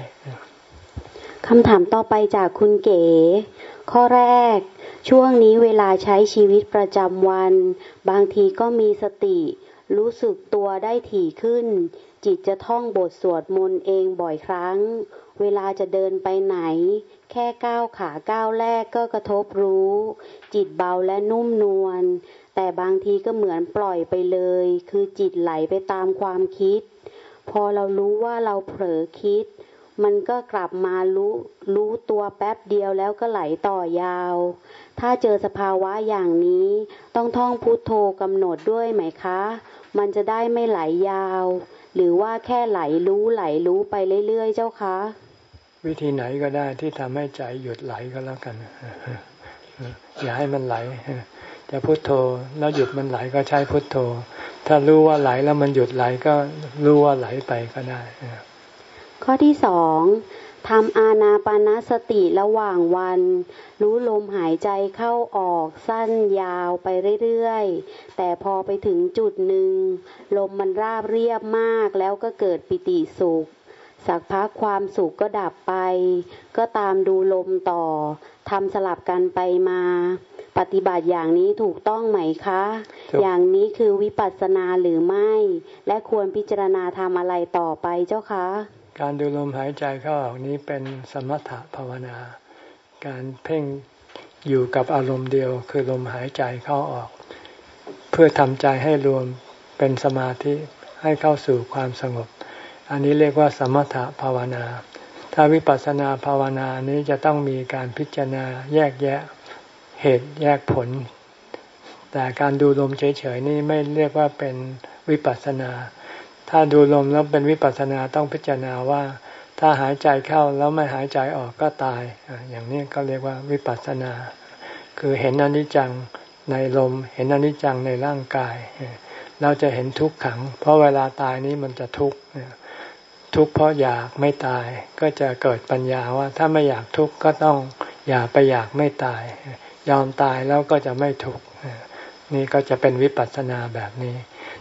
คำถามต่อไปจากคุณเก๋ ข้อแรก ช่วงนี้เวลาใช้ชีวิตประจำวัน บางทีก็มีสติ รู้สึกตัวได้ถี่ขึ้น จิตจะท่องบทสวดมนต์เองบ่อยครั้ง เวลาจะเดินไปไหน แค่ก้าวขาก้าวแรกก็กระทบรู้ จิตเบาและนุ่มนวล แต่บางทีก็เหมือนปล่อยไปเลย คือจิตไหลไปตามความคิด พอเรารู้ว่าเราเผลอคิด มันก็กลับมารู้รู้ตัวแป๊บเดียวแล้วก็ไหลต่อยาว ถ้าเจอสภาวะอย่างนี้ ต้องท่องพุทโธกำหนดด้วยไหมคะ มันจะได้ไม่ไหลยาว หรือว่าแค่ไหลรู้ไหลรู้ไปเรื่อยๆ เจ้าคะ วิธีไหนก็ได้ที่ทำให้ใจหยุดไหลก็แล้วกันอย่าให้มันไหลจะพุโทโธแล้วหยุดมันไหลก็ใช้พุโทโธ ถ้ารู้ว่าไหลแล้วมันหยุดไหลก็รู้ว่าไหลไปก็ได้ข้อที่สองทำอาณาปานสติระหว่างวัน รู้ลมหายใจเข้าออกสั้นยาวไปเรื่อยๆ แต่พอไปถึงจุดหนึ่ง ลมมันราบเรียบมากแล้วก็เกิดปิติสุข สักพักความสุขก็ดับไป ก็ตามดูลมต่อทำสลับกันไปมา ปฏิบัติอย่างนี้ถูกต้องไหมคะ อย่างนี้คือวิปัสสนาหรือไม่ และควรพิจารณาทำอะไรต่อไปเจ้าคะ การดูลมหายใจเข้าออกนี้เป็นสมถะภาวนา การเพ่งอยู่กับอารมณ์เดียวคือลมหายใจเข้าออก เพื่อทำใจให้รวมเป็นสมาธิให้เข้าสู่ความสงบ อันนี้เรียกว่าสมถภาวนา ถ้าวิปัสสนาภาวนานี้จะต้องมีการพิจารณาแยกแยะเหตุแยกผล แต่การดูลมเฉยๆนี่ไม่เรียกว่าเป็นวิปัสสนา ถ้าดูลมแล้วเป็นวิปัสสนาต้องพิจารณาว่า ถ้าหายใจเข้าแล้วไม่หายใจออกก็ตาย อย่างนี้ก็เรียกว่าวิปัสสนา คือเห็นอนิจจังในลม เห็นอนิจจังในร่างกาย เราจะเห็นทุกขัง เพราะเวลาตายนี้มันจะทุกข์ ทุกข์เพราะอยากไม่ตาย ก็จะเกิดปัญญาว่าถ้าไม่อยากทุกข์ก็ต้องอย่าไปอยากไม่ตาย ยอมตายแล้วก็จะไม่ทุกข์นี่ก็จะเป็นวิปัสสนาแบบนี้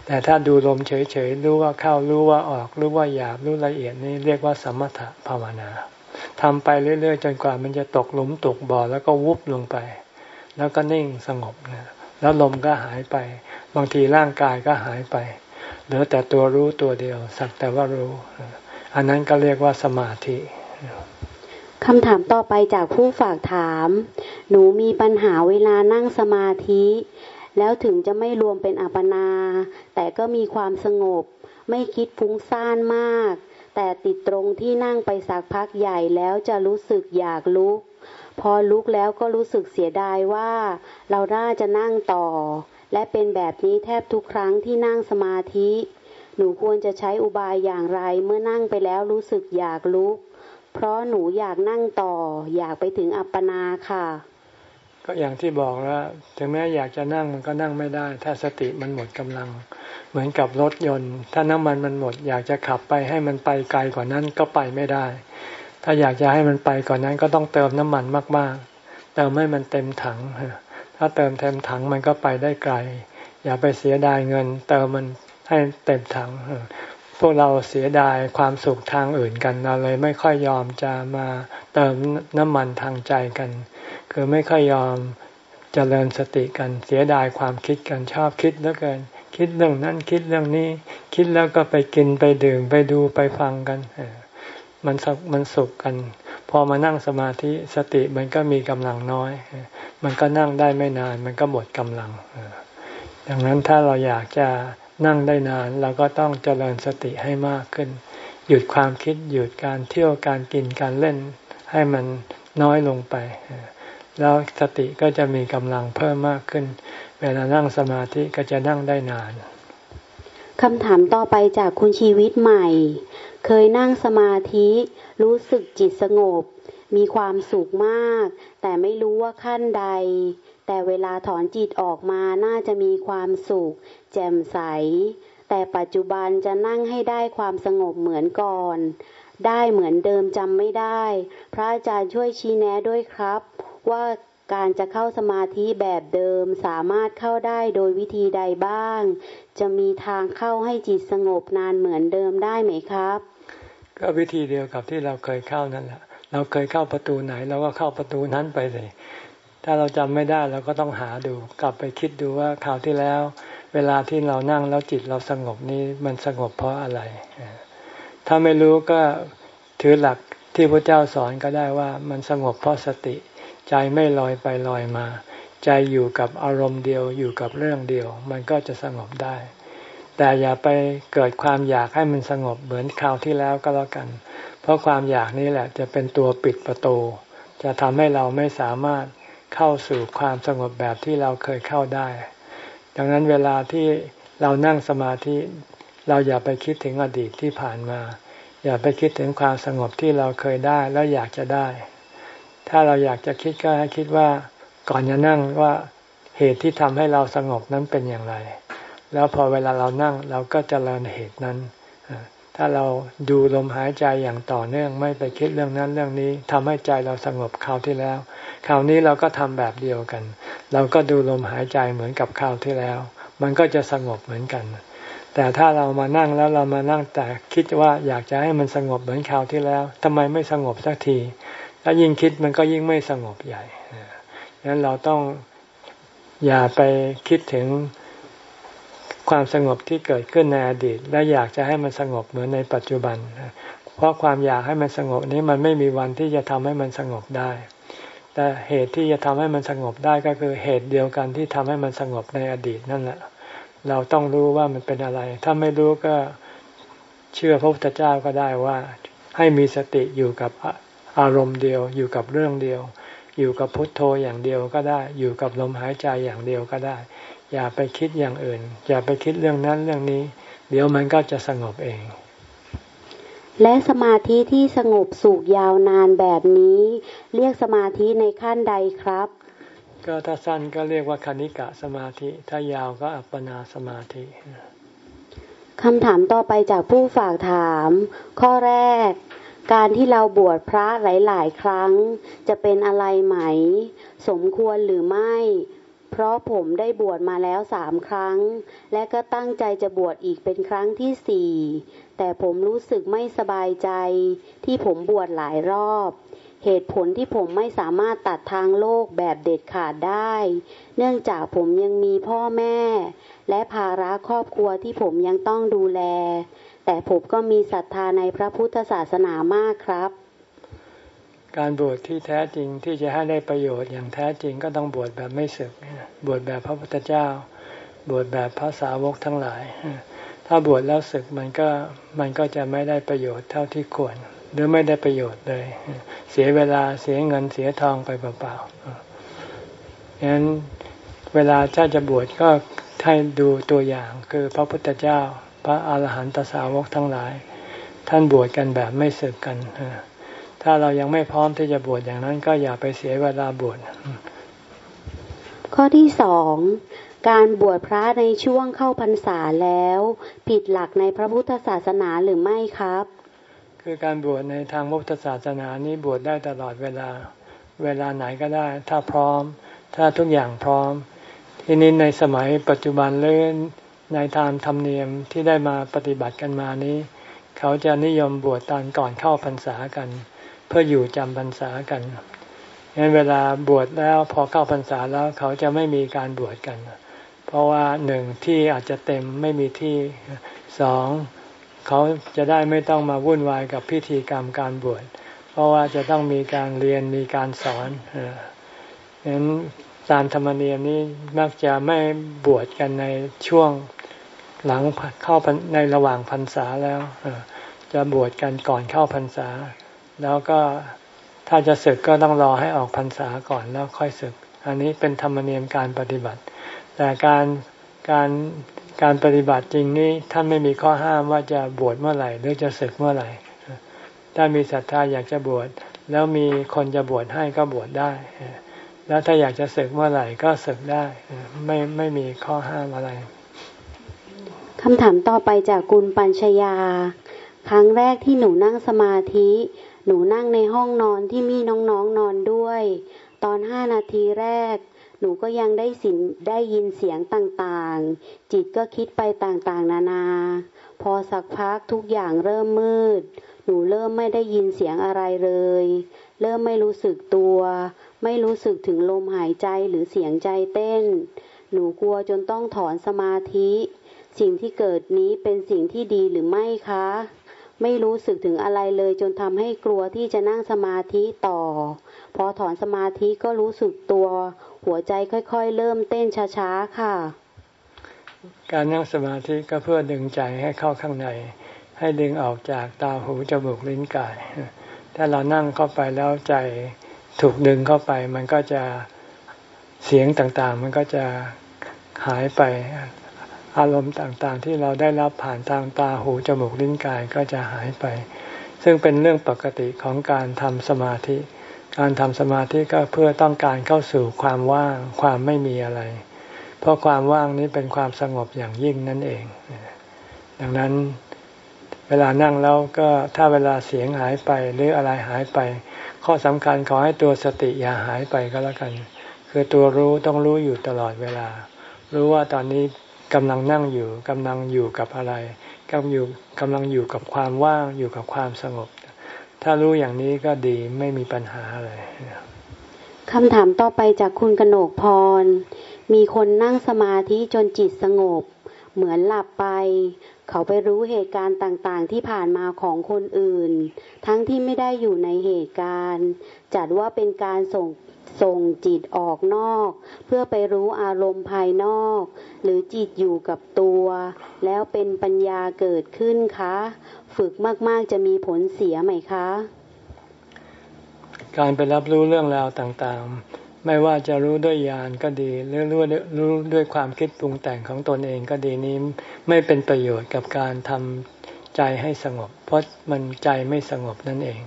แต่ถ้าดูลมเฉยๆรู้ว่าเข้ารู้ว่าออกรู้ว่าหยาบรู้ละเอียดนี่เรียกว่าสมถะภาวนาทำไปเรื่อยๆ จนกว่ามันจะตกหลุมตกบ่อแล้วก็วุบลงไป แล้วก็นิ่งสงบนะแล้วลมก็หายไป บางทีร่างกายก็หายไปเหลือแต่ตัวรู้ตัวเดียว สักแต่ว่ารู้ อันนั้นก็เรียกว่าสมาธิคำถามต่อไปจากผู้ฝากถาม หนูมีปัญหาเวลานั่งสมาธิ แล้วถึงจะไม่รวมเป็นอัปนา แต่ก็มีความสงบ ไม่คิดฟุ้งซ่านมาก แต่ติดตรงที่นั่งไปสักพักใหญ่แล้วจะรู้สึกอยากลุก พอลุกแล้วก็รู้สึกเสียดายว่า เราน่าจะนั่งต่อ และเป็นแบบนี้แทบทุกครั้งที่นั่งสมาธิ หนูควรจะใช้อุบายอย่างไรเมื่อนั่งไปแล้วรู้สึกอยากลุก เพราะหนูอยากนั่งต่อ อยากไปถึงอัปปนาค่ะ ก็อย่างที่บอกแล้วถึงแม้อยากจะนั่งมันก็นั่งไม่ได้ ถ้าสติมันหมดกำลัง เหมือนกับรถยนต์ ถ้าน้ำมันมันหมด อยากจะขับไปให้มันไปไกลกว่านั้นก็ไปไม่ได้ ถ้าอยากจะให้มันไปกว่านนั้นก็ต้องเติมน้ำมันมากๆเติมให้มันเต็มถังถ้าเติมเต็มถังมันก็ไปได้ไกลอย่าไปเสียดายเงิน เติมมัน ให้เต็มถังพวกเราเสียดายความสุขทางอื่นกันเราเลยไม่ค่อยยอมจะมาเติมน้ำมันทางใจกัน คือไม่ค่อยยอมเจริญสติกันเสียดายความคิดกันชอบคิดแล้วกินคิดเรื่องนั้นคิดเรื่องนี้ คิดแล้วก็ไปกินไปดื่มไปดูไปฟังกันมันสุขมันสุขกัน พอมานั่งสมาธิสติมันก็มีกำลังน้อย มันก็นั่งได้ไม่นานมันก็หมดกำลังดังนั้นถ้าเราอยากจะ นั่งได้นาน เราก็ต้องเจริญสติให้มากขึ้น หยุดความคิดหยุดการเที่ยวการกินการเล่นให้มันน้อยลงไป แล้วสติก็จะมีกำลังเพิ่มมากขึ้น เวลานั่งสมาธิก็จะนั่งได้นานคำถามต่อไปจากคุณชีวิตใหม่ เคยนั่งสมาธิ รู้สึกจิตสงบ มีความสุขมาก แต่ไม่รู้ว่าขั้นใด แต่เวลาถอนจิตออกมาน่าจะมีความสุข แจ่มใส แต่ปัจจุบันจะนั่งให้ได้ความสงบเหมือนก่อน ได้เหมือนเดิมจำไม่ได้ พระอาจารย์ช่วยชี้แนะด้วยครับ ว่าการจะเข้าสมาธิแบบเดิมสามารถเข้าได้โดยวิธีใดบ้าง จะมีทางเข้าให้จิตสงบนานเหมือนเดิมได้ไหมครับ ก็วิธีเดียวกับที่เราเคยเข้านั่นแหละเราเคยเข้าประตูไหนเราก็เข้าประตูนั้นไปเลย ถ้าเราจำไม่ได้เราก็ต้องหาดูกลับไปคิดดูว่าคราวที่แล้ว เวลาที่เรานั่งแล้วจิตเราสงบนี้มันสงบเพราะอะไร ถ้าไม่รู้ก็ถือหลักที่พระเจ้าสอนก็ได้ว่ามันสงบเพราะสติ ใจไม่ลอยไปลอยมา ใจอยู่กับอารมณ์เดียวอยู่กับเรื่องเดียว มันก็จะสงบได้ แต่อย่าไปเกิดความอยากให้มันสงบเหมือนคราวที่แล้วก็แล้วกัน เพราะความอยากนี้แหละจะเป็นตัวปิดประตู จะทำให้เราไม่สามารถ เข้าสู่ความสงบแบบที่เราเคยเข้าได้ ดังนั้นเวลาที่เรานั่งสมาธิเราอย่าไปคิดถึงอดีตที่ผ่านมา อย่าไปคิดถึงความสงบที่เราเคยได้แล้วอยากจะได้ ถ้าเราอยากจะคิดก็ให้คิดว่าก่อนจะนั่งว่าเหตุที่ทำให้เราสงบนั้นเป็นอย่างไร แล้วพอเวลาเรานั่งเราก็จเจริญเหตุนั้น ถ้าเราดูลมหายใจอย่างต่อเนื่องไม่ไปคิดเรื่องนั้นเรื่องนี้ทำให้ใจเราสงบคราวที่แล้ว คราวนี้เราก็ทำแบบเดียวกัน เราก็ดูลมหายใจเหมือนกับคราวที่แล้ว มันก็จะสงบเหมือนกัน แต่ถ้าเรามานั่งแล้วเรามานั่งแต่คิดว่าอยากจะให้มันสงบเหมือนคราวที่แล้วทำไมไม่สงบสักทีถ้ายิ่งคิดมันก็ยิ่งไม่สงบใหญ่ดังนั้นเราต้องอย่าไปคิดถึง ความสงบที่เกิดขึ้นในอดีต และอยากจะให้มันสงบเหมือนในปัจจุบัน เพราะความอยากให้มันสงบนี้มันไม่มีวันที่จะทำให้มันสงบได้ แต่เหตุที่จะทำให้มันสงบได้ก็คือเหตุเดียวกันที่ทำให้มันสงบในอดีตนั่นแหละ เราต้องรู้ว่ามันเป็นอะไร ถ้าไม่รู้ก็เชื่อพระพุทธเจ้าก็ได้ว่า ให้มีสติอยู่กับอารมณ์เดียว อยู่กับเรื่องเดียว อยู่กับพุทโธอย่างเดียวก็ได้ อยู่กับลมหายใจอย่างเดียวก็ได้ อย่าไปคิดอย่างอื่น อย่าไปคิดเรื่องนั้นเรื่องนี้ เดี๋ยวมันก็จะสงบเอง และสมาธิที่สงบสุขยาวนานแบบนี้ เรียกสมาธิในขั้นใดครับ ก็ถ้าสั้นก็เรียกว่าคณิกะสมาธิ ถ้ายาวก็อัปปนาสมาธิคำถามต่อไปจากผู้ฝากถาม ข้อแรก การที่เราบวชพระหลาย ๆ ครั้ง จะเป็นอะไรไหม สมควรหรือไม่ เพราะผมได้บวชมาแล้วสามครั้ง และก็ตั้งใจจะบวชอีกเป็นครั้งที่สี่แต่ผมรู้สึกไม่สบายใจ ที่ผมบวชหลายรอบ เหตุผลที่ผมไม่สามารถตัดทางโลกแบบเด็ดขาดได้ เนื่องจากผมยังมีพ่อแม่ และภาระครอบครัวที่ผมยังต้องดูแล แต่ผมก็มีศรัทธาในพระพุทธศาสนามากครับ การบวชที่แท้จริงที่จะให้ได้ประโยชน์อย่างแท้จริงก็ต้องบวชแบบไม่สึกบวชแบบพระพุทธเจ้า บวชแบบพระสาวกทั้งหลาย ถ้าบวชแล้วสึกมันก็มันก็จะไม่ได้ประโยชน์เท่าที่ควร หรือไม่ได้ประโยชน์เลย เสียเวลาเสียเงินเสียทองไปเปล่าๆฉะนั้นเวลาถ้าจะบวชก็ให้ดูตัวอย่างคือพระพุทธเจ้า พระอาหารหันตสาวกทั้งหลาย ท่านบวชกันแบบไม่สึกกัน ถ้าเรายังไม่พร้อมที่จะบวชอย่างนั้น ก็อย่าไปเสียเวลาบวชข้อที่สองการบวชพระในช่วงเข้าพรรษาแล้ว ผิดหลักในพระพุทธศาสนาหรือไม่ครับ คือการบวชในทางพุทธศาสนานี้บวชได้ตลอดเวลาเวลาไหนก็ได้ ถ้าพร้อม ถ้าทุกอย่างพร้อม ที่นี้ในสมัยปัจจุบันเลื่อนในทางธรรมเนียมที่ได้มาปฏิบัติกันมานี้ เขาจะนิยมบวชตอนก่อนเข้าพรรษากันเพื่ออยู่จำพรรษากันงั้นเวลาบวชแล้วพอเข้าพรรษาแล้วเขาจะไม่มีการบวชกัน เพราะว่าหนึ่งที่อาจจะเต็มไม่มีที่สองเขาจะได้ไม่ต้องมาวุ่นวายกับพิธีกรรมการบวช เพราะว่าจะต้องมีการเรียนมีการสอนเนั้นตามธรรมเนียมนี้มักจะไม่บวชกันในช่วงหลังเข้าในระหว่างพรรษาแล้วจะบวชกันก่อนเข้าพรรษา แล้วก็ถ้าจะศึกก็ต้องรอให้ออกพรรษาก่อนแล้วค่อยศึก อันนี้เป็นธรรมเนียมการปฏิบัติ แต่การการการปฏิบัติจริงนี้ท่านไม่มีข้อห้ามว่าจะบวชเมื่อไหร่หรือจะศึกเมื่อไหร่ ถ้ามีศรัทธาอยากจะบวชแล้วมีคนจะบวชให้ก็บวชได้ แล้วถ้าอยากจะศึกเมื่อไหร่ก็ศึกได้ไม่ไม่มีข้อห้ามอะไรคำถามต่อไปจากกุลปัญชยา ครั้งแรกที่หนูนั่งสมาธิ หนูนั่งในห้องนอนที่มีน้องๆนนอนด้วย ตอนห้านาทีแรก หนูก็ยังได้สินได้ยินเสียงต่างๆ จิตก็คิดไปต่างๆ นานา พอสักพักทุกอย่างเริ่มมืด หนูเริ่มไม่ได้ยินเสียงอะไรเลย เริ่มไม่รู้สึกตัว ไม่รู้สึกถึงลมหายใจหรือเสียงใจเต้น หนูกลัวจนต้องถอนสมาธิ สิ่งที่เกิดนี้เป็นสิ่งที่ดีหรือไม่คะ ไม่รู้สึกถึงอะไรเลยจนทำให้กลัวที่จะนั่งสมาธิต่อ พอถอนสมาธิก็รู้สึกตัว หัวใจค่อยๆ เริ่มเต้นช้าๆค่ะ การนั่งสมาธิก็เพื่อดึงใจให้เข้าข้างใน ให้ดึงออกจากตาหูจมูกลิ้นกาย ถ้าเรานั่งเข้าไปแล้วใจถูกดึงเข้าไปมันก็จะเสียงต่างๆ มันก็จะหายไป อารมณ์ต่างๆ ที่เราได้รับผ่านทางตาหูจมูกลิ้นกายก็จะหายไป ซึ่งเป็นเรื่องปกติของการทำสมาธิ การทำสมาธิก็เพื่อต้องการเข้าสู่ความว่างความไม่มีอะไร เพราะความว่างนี้เป็นความสงบอย่างยิ่งนั่นเอง ดังนั้นเวลานั่งแล้วก็ถ้าเวลาเสียงหายไปหรืออะไรหายไป ข้อสำคัญขอให้ตัวสติอย่าหายไปก็แล้วกัน คือตัวรู้ต้องรู้อยู่ตลอดเวลา รู้ว่าตอนนี้ กำลังนั่งอยู่กำลังอยู่กับอะไรกำลังอยู่กำลังอยู่กับความว่างอยู่กับความสงบ ถ้ารู้อย่างนี้ก็ดีไม่มีปัญหาเลยคำถามต่อไปจากคุณกนกพร มีคนนั่งสมาธิจนจิตสงบ เหมือนหลับไป เขาไปรู้เหตุการณ์ต่างๆ ที่ผ่านมาของคนอื่น ทั้งที่ไม่ได้อยู่ในเหตุการณ์ จัดว่าเป็นการส่ง ส่งจิตออกนอก เพื่อไปรู้อารมณ์ภายนอก หรือจิตอยู่กับตัว แล้วเป็นปัญญาเกิดขึ้นคะ ฝึกมากๆจะมีผลเสียไหมคะ การไปรับรู้เรื่องราวต่างๆ ไม่ว่าจะรู้ด้วยญาณก็ดี หรือรู้รู้ด้วยความคิดปรุงแต่งของตนเองก็ดีนี้ไม่เป็นประโยชน์กับการทำใจให้สงบ เพราะมันใจไม่สงบนั่นเอง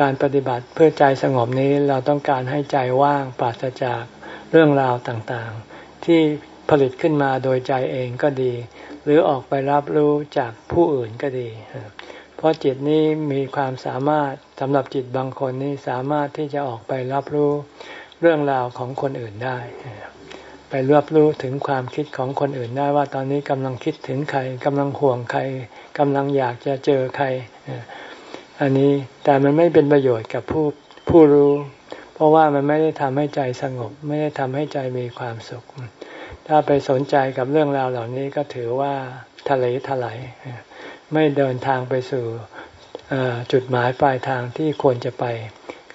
การปฏิบัติเพื่อใจสงบนี้เราต้องการให้ใจว่างปราศจากเรื่องราวต่างๆ ที่ผลิตขึ้นมาโดยใจเองก็ดี หรือออกไปรับรู้จากผู้อื่นก็ดี เพราะจิตนี้มีความสามารถสำหรับจิตบางคนนี้สามารถที่จะออกไปรับรู้เรื่องราวของคนอื่นได้ ไปรับรู้ถึงความคิดของคนอื่นได้ว่าตอนนี้กำลังคิดถึงใครกำลังห่วงใครกำลังอยากจะเจอใคร อันนี้แต่มันไม่เป็นประโยชน์กับผู้ผู้รู้ เพราะว่ามันไม่ได้ทำให้ใจสงบ ไม่ได้ทำให้ใจมีความสุข ถ้าไปสนใจกับเรื่องราวเหล่านี้ก็ถือว่าทะเลถลายไม่เดินทางไปสู่จุดหมายปลายทางที่ควรจะไป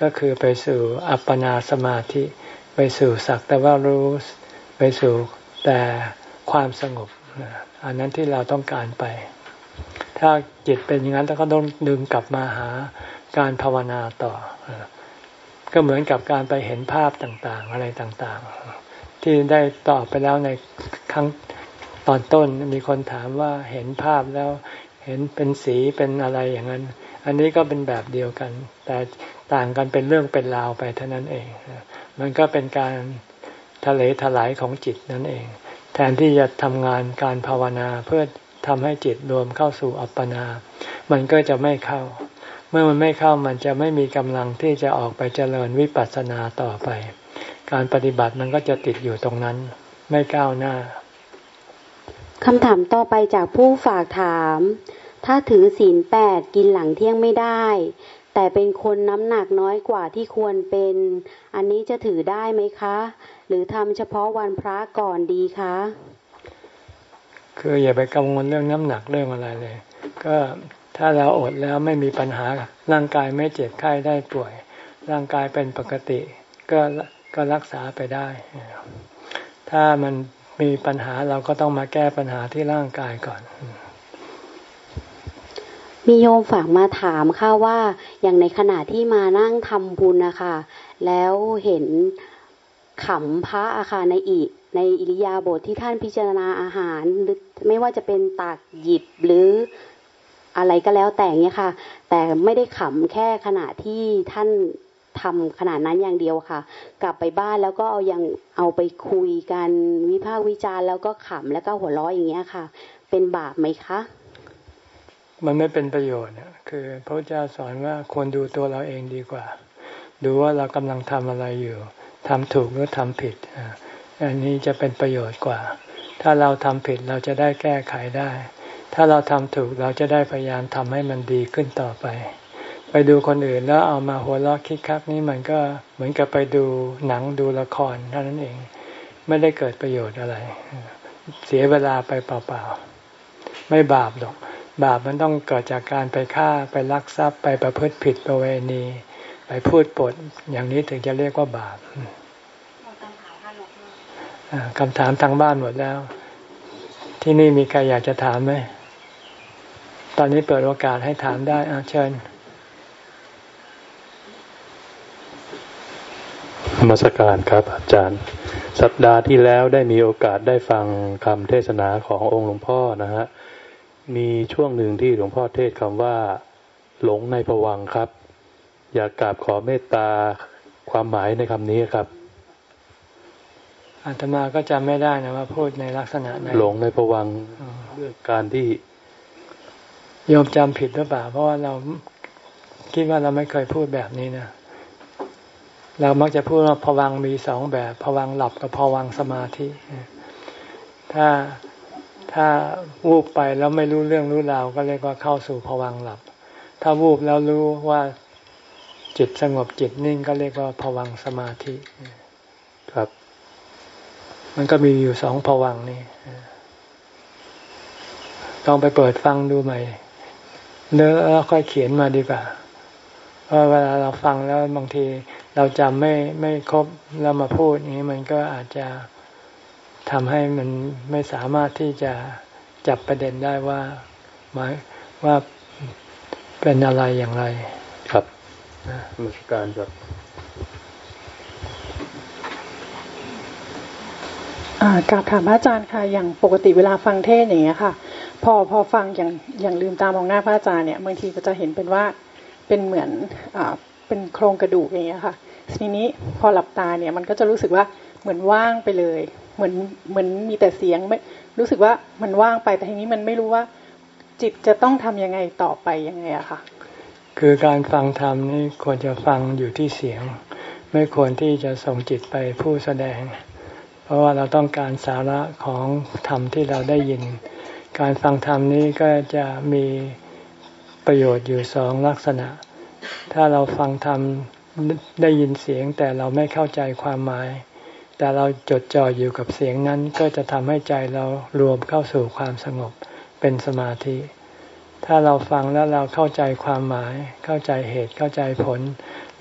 ก็คือไปสู่อัปปนาสมาธิ ไปสู่สักแต่ว่ารู้ไปสู่แต่ความสงบ อันนั้นที่เราต้องการไป ถ้าจิตเป็นอย่างนั้นก็ต้องดึงกลับมาหาการภาวนาต่อ ก็เหมือนกับการไปเห็นภาพต่างๆ อะไรต่างๆ ที่ได้ตอบไปแล้วในครั้งตอนต้นมีคนถามว่าเห็นภาพแล้วเห็นเป็นสีเป็นอะไรอย่างนั้น อันนี้ก็เป็นแบบเดียวกัน แต่ต่างกันเป็นเรื่องเป็นราวไปเท่านั้นเอง มันก็เป็นการทะเลถลายของจิตนั่นเอง แทนที่จะทำงานการภาวนาเพื่อ ทำให้จิตรวมเข้าสู่อัปปนา มันก็จะไม่เข้า เมื่อมันไม่เข้ามันจะไม่มีกำลังที่จะออกไปเจริญวิปัสสนาต่อไป การปฏิบัติมันก็จะติดอยู่ตรงนั้น ไม่ก้าวหน้าคำถามต่อไปจากผู้ฝากถาม ถ้าถือศีลแปดกินหลังเที่ยงไม่ได้ แต่เป็นคนน้ำหนักน้อยกว่าที่ควรเป็น อันนี้จะถือได้ไหมคะ หรือทำเฉพาะวันพระก่อนดีคะ คืออย่าไปกังวลเรื่องน้ำหนักเรื่องอะไรเลย ก็ถ้าเราอดแล้วไม่มีปัญหา ร่างกายไม่เจ็บไข้ได้ป่วย ร่างกายเป็นปกติ ก็ก็รักษาไปได้ ถ้ามันมีปัญหาเราก็ต้องมาแก้ปัญหาที่ร่างกายก่อน มีโยมฝากมาถามค่ะว่า อย่างในขณะที่มานั่งทำบุญนะคะ แล้วเห็นขำพระอาคาในอีก ในอิริยาบถทที่ท่านพิจารณาอาหารหรือไม่ว่าจะเป็นตักหยิบหรืออะไรก็แล้วแต่เนี่ยค่ะ แต่ไม่ได้ขำแค่ขณะที่ท่านทำขนาดนั้นอย่างเดียวค่ะ กลับไปบ้านแล้วก็เอายังเอาไปคุยกันวิพากษ์วิจารณ์แล้วก็ขำแล้วก็หัวเราะอย่างเงี้ยค่ะ เป็นบาปไหมคะ มันไม่เป็นประโยชน์คือพระเจ้าสอนว่าควรดูตัวเราเองดีกว่า ดูว่าเรากำลังทำอะไรอยู่ทำถูกหรือทำผิด อันนี้จะเป็นประโยชน์กว่า ถ้าเราทำผิดเราจะได้แก้ไขได้ ถ้าเราทำถูกเราจะได้พยายามทำให้มันดีขึ้นต่อไป ไปดูคนอื่นแล้วเอามาหัวเราะคิกคักนี่มันก็เหมือนกับไปดูหนังดูละครเท่านั้นเอง ไม่ได้เกิดประโยชน์อะไร เสียเวลาไปเปล่าๆไม่บาปหรอก บาปมันต้องเกิดจากการไปฆ่าไปลักทรัพย์ไปประพฤติผิดประเวณี ไปพูดปดอย่างนี้ถึงจะเรียกว่าบาป คำถามทางบ้านหมดแล้ว ที่นี่มีใครอยากจะถามไหม ตอนนี้เปิดโอกาสให้ถามได้อาเชิญมสการครับอาจารย์ สัปดาห์ที่แล้วได้มีโอกาสได้ฟังคำเทศนาขององค์หลวงพ่อนะฮะมีช่วงหนึ่งที่หลวงพ่อเทศคำว่า หลงในผวังครับ อยากกราบขอเมตตาความหมายในคำนี้ครับ อาตมาก็จำไม่ได้นะว่าพูดในลักษณะไหนหลงในผวังเรื่องการที่โยมจำผิดหรือเปล่า เพราะว่าเราคิดว่าเราไม่เคยพูดแบบนี้นะเรามักจะพูดว่าผวังมีสองแบบผวังหลับกับผวังสมาธิ ถ้าถ้าวูบไปแล้วไม่รู้เรื่องรู้ราวก็เรียกว่าเข้าสู่ผวังหลับ ถ้าวูบแล้วรู้ว่าจิตสงบจิตนิ่งก็เรียกว่าผวังสมาธิครับ มันก็มีอยู่สองผวังนี่ต้องไปเปิดฟังดูใหม่เนื้อแล้วค่อยเขียนมาดีกว่าเพราะเวลาเราฟังแล้วบางทีเราจำไม่ไม่ครบแล้วมาพูดอย่างนี้มันก็อาจจะทำให้มันไม่สามารถที่จะจับประเด็นได้ว่าหมายว่าเป็นอะไรอย่างไร ครับมาสการครับ กราบถามพระอาจารย์ค่ะอย่างปกติเวลาฟังเทศอย่างเงี้ยค่ะ พอพอฟังอย่างอย่างลืมตามองหน้าพระอาจารย์เนี่ยบางทีก็จะเห็นเป็นว่าเป็นเหมือนอ่าเป็นโครงกระดูกอย่างเงี้ยค่ะทีนี้พอหลับตาเนี่ยมันก็จะรู้สึกว่าเหมือนว่างไปเลย เหมือนเหมือนมีแต่เสียงไม่รู้สึกว่ามันว่างไปแต่ทีนี้มันไม่รู้ว่าจิตจะต้องทํำยังไงต่อไปยังไงอะค่ะ คือการฟังธรรมนี่ควรจะฟังอยู่ที่เสียง ไม่ควรที่จะส่งจิตไปผู้แสดง ราะว่าเราต้องการสาระของธรรมที่เราได้ยิน การฟังธรรมนี้ก็จะมีประโยชน์อยู่สองลักษณะ ถ้าเราฟังธรรมได้ยินเสียงแต่เราไม่เข้าใจความหมาย แต่เราจดจ่ออยู่กับเสียงนั้นก็จะทำให้ใจเรารวมเข้าสู่ความสงบเป็นสมาธิ ถ้าเราฟังแล้วเราเข้าใจความหมาย เข้าใจเหตุเข้าใจผล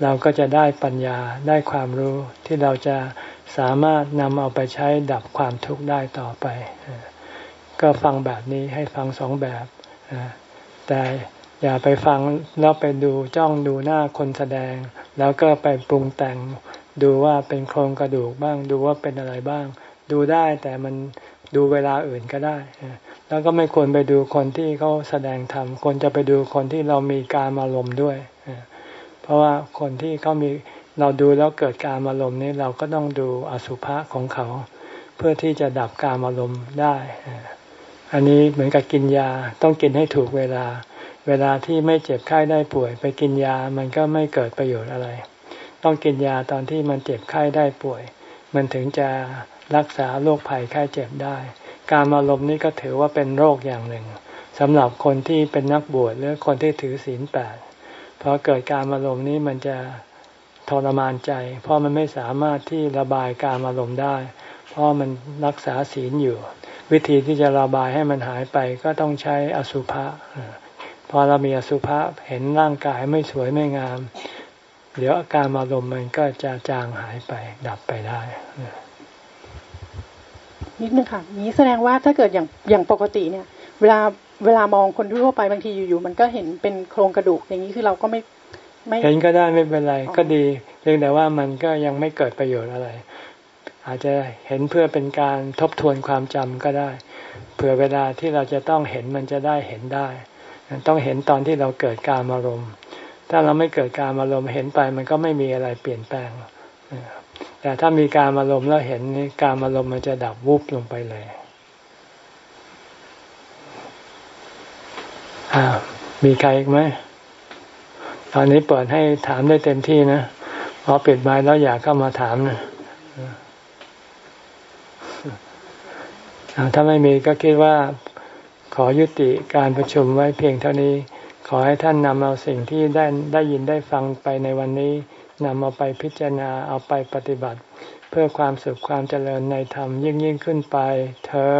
เราก็จะได้ปัญญาได้ความรู้ที่เราจะ สามารถนำเอาไปใช้ดับความทุกข์ได้ต่อไป ก็ฟังแบบนี้ให้ฟังสองแบบ แต่อย่าไปฟังแล้วไปดูจ้องดูหน้าคนแสดง แล้วก็ไปปรุงแต่งดูว่าเป็นโครงกระดูกบ้าง ดูว่าเป็นอะไรบ้าง ดูได้แต่มันดูเวลาอื่นก็ได้ แล้วก็ไม่ควรไปดูคนที่เขาแสดงธรรมควรจะไปดูคนที่เรามีการอารมณ์ด้วย เพราะว่าคนที่เขามี เราดูแล้วเกิดการอารมณ์นี้เราก็ต้องดูอสุภะของเขา เพื่อที่จะดับการอารมณ์ได้ อันนี้เหมือนกับกินยาต้องกินให้ถูกเวลา เวลาที่ไม่เจ็บไข้ได้ป่วย ไปกินยามันก็ไม่เกิดประโยชน์อะไร ต้องกินยาตอนที่มันเจ็บไข้ได้ป่วย มันถึงจะรักษาโรคภัยไข้เจ็บได้ การอารมณ์นี้ก็ถือว่าเป็นโรคอย่างหนึ่งสำหรับคนที่เป็นนักบวชหรือคนที่ถือศีลแปดพอเกิดการอารมณ์นี้มันจะ ทรมานใจ เพราะมันไม่สามารถที่ระบายการอารมณ์ได้ เพราะมันรักษาศีลอยู่ วิธีที่จะระบายให้มันหายไปก็ต้องใช้อสุภะพอเรามีอสุภะเห็นร่างกายไม่สวยไม่งาม เดี๋ยวอาการอารมณ์มันก็จะจางหายไปดับไปได้นิดนึงค่ะนี้แสดงว่าถ้าเกิดอย่างอย่างปกติเนี่ย เวลาเวลามองคนทั่วไปบางทีอยู่ๆมันก็เห็นเป็นโครงกระดูกอย่างนี้คือเราก็ไม่ไม่ เห็นก็ได้ไม่เป็นไรก็ดี เพียงแต่ว่ามันก็ยังไม่เกิดประโยชน์อะไร อาจจะเห็นเพื่อเป็นการทบทวนความจำก็ได้ เผื่อเวลาที่เราจะต้องเห็นมันจะได้เห็นได้ ต้องเห็นตอนที่เราเกิดการอารมณ์ ถ้าเราไม่เกิดการอารมณ์เห็นไปมันก็ไม่มีอะไรเปลี่ยนแปลง แต่ถ้ามีการอารมณ์แล้วเห็นนี่การอารมณ์มันจะดับวุบลงไปเลยอ่ามีใครอีกไหม ตอนนี้เปิดให้ถามได้เต็มที่นะพอปิดไม้แล้วอยากเข้ามาถามนะถ้าไม่มีก็คิดว่าขอยุติการประชุมไว้เพียงเท่านี้ ขอให้ท่านนำเอาสิ่งที่ได้ได้ยินได้ฟังไปในวันนี้นำเอาไปพิจารณาเอาไปปฏิบัติ เพื่อความสุขความเจริญในธรรมยิ่งยิ่งขึ้นไปเทอ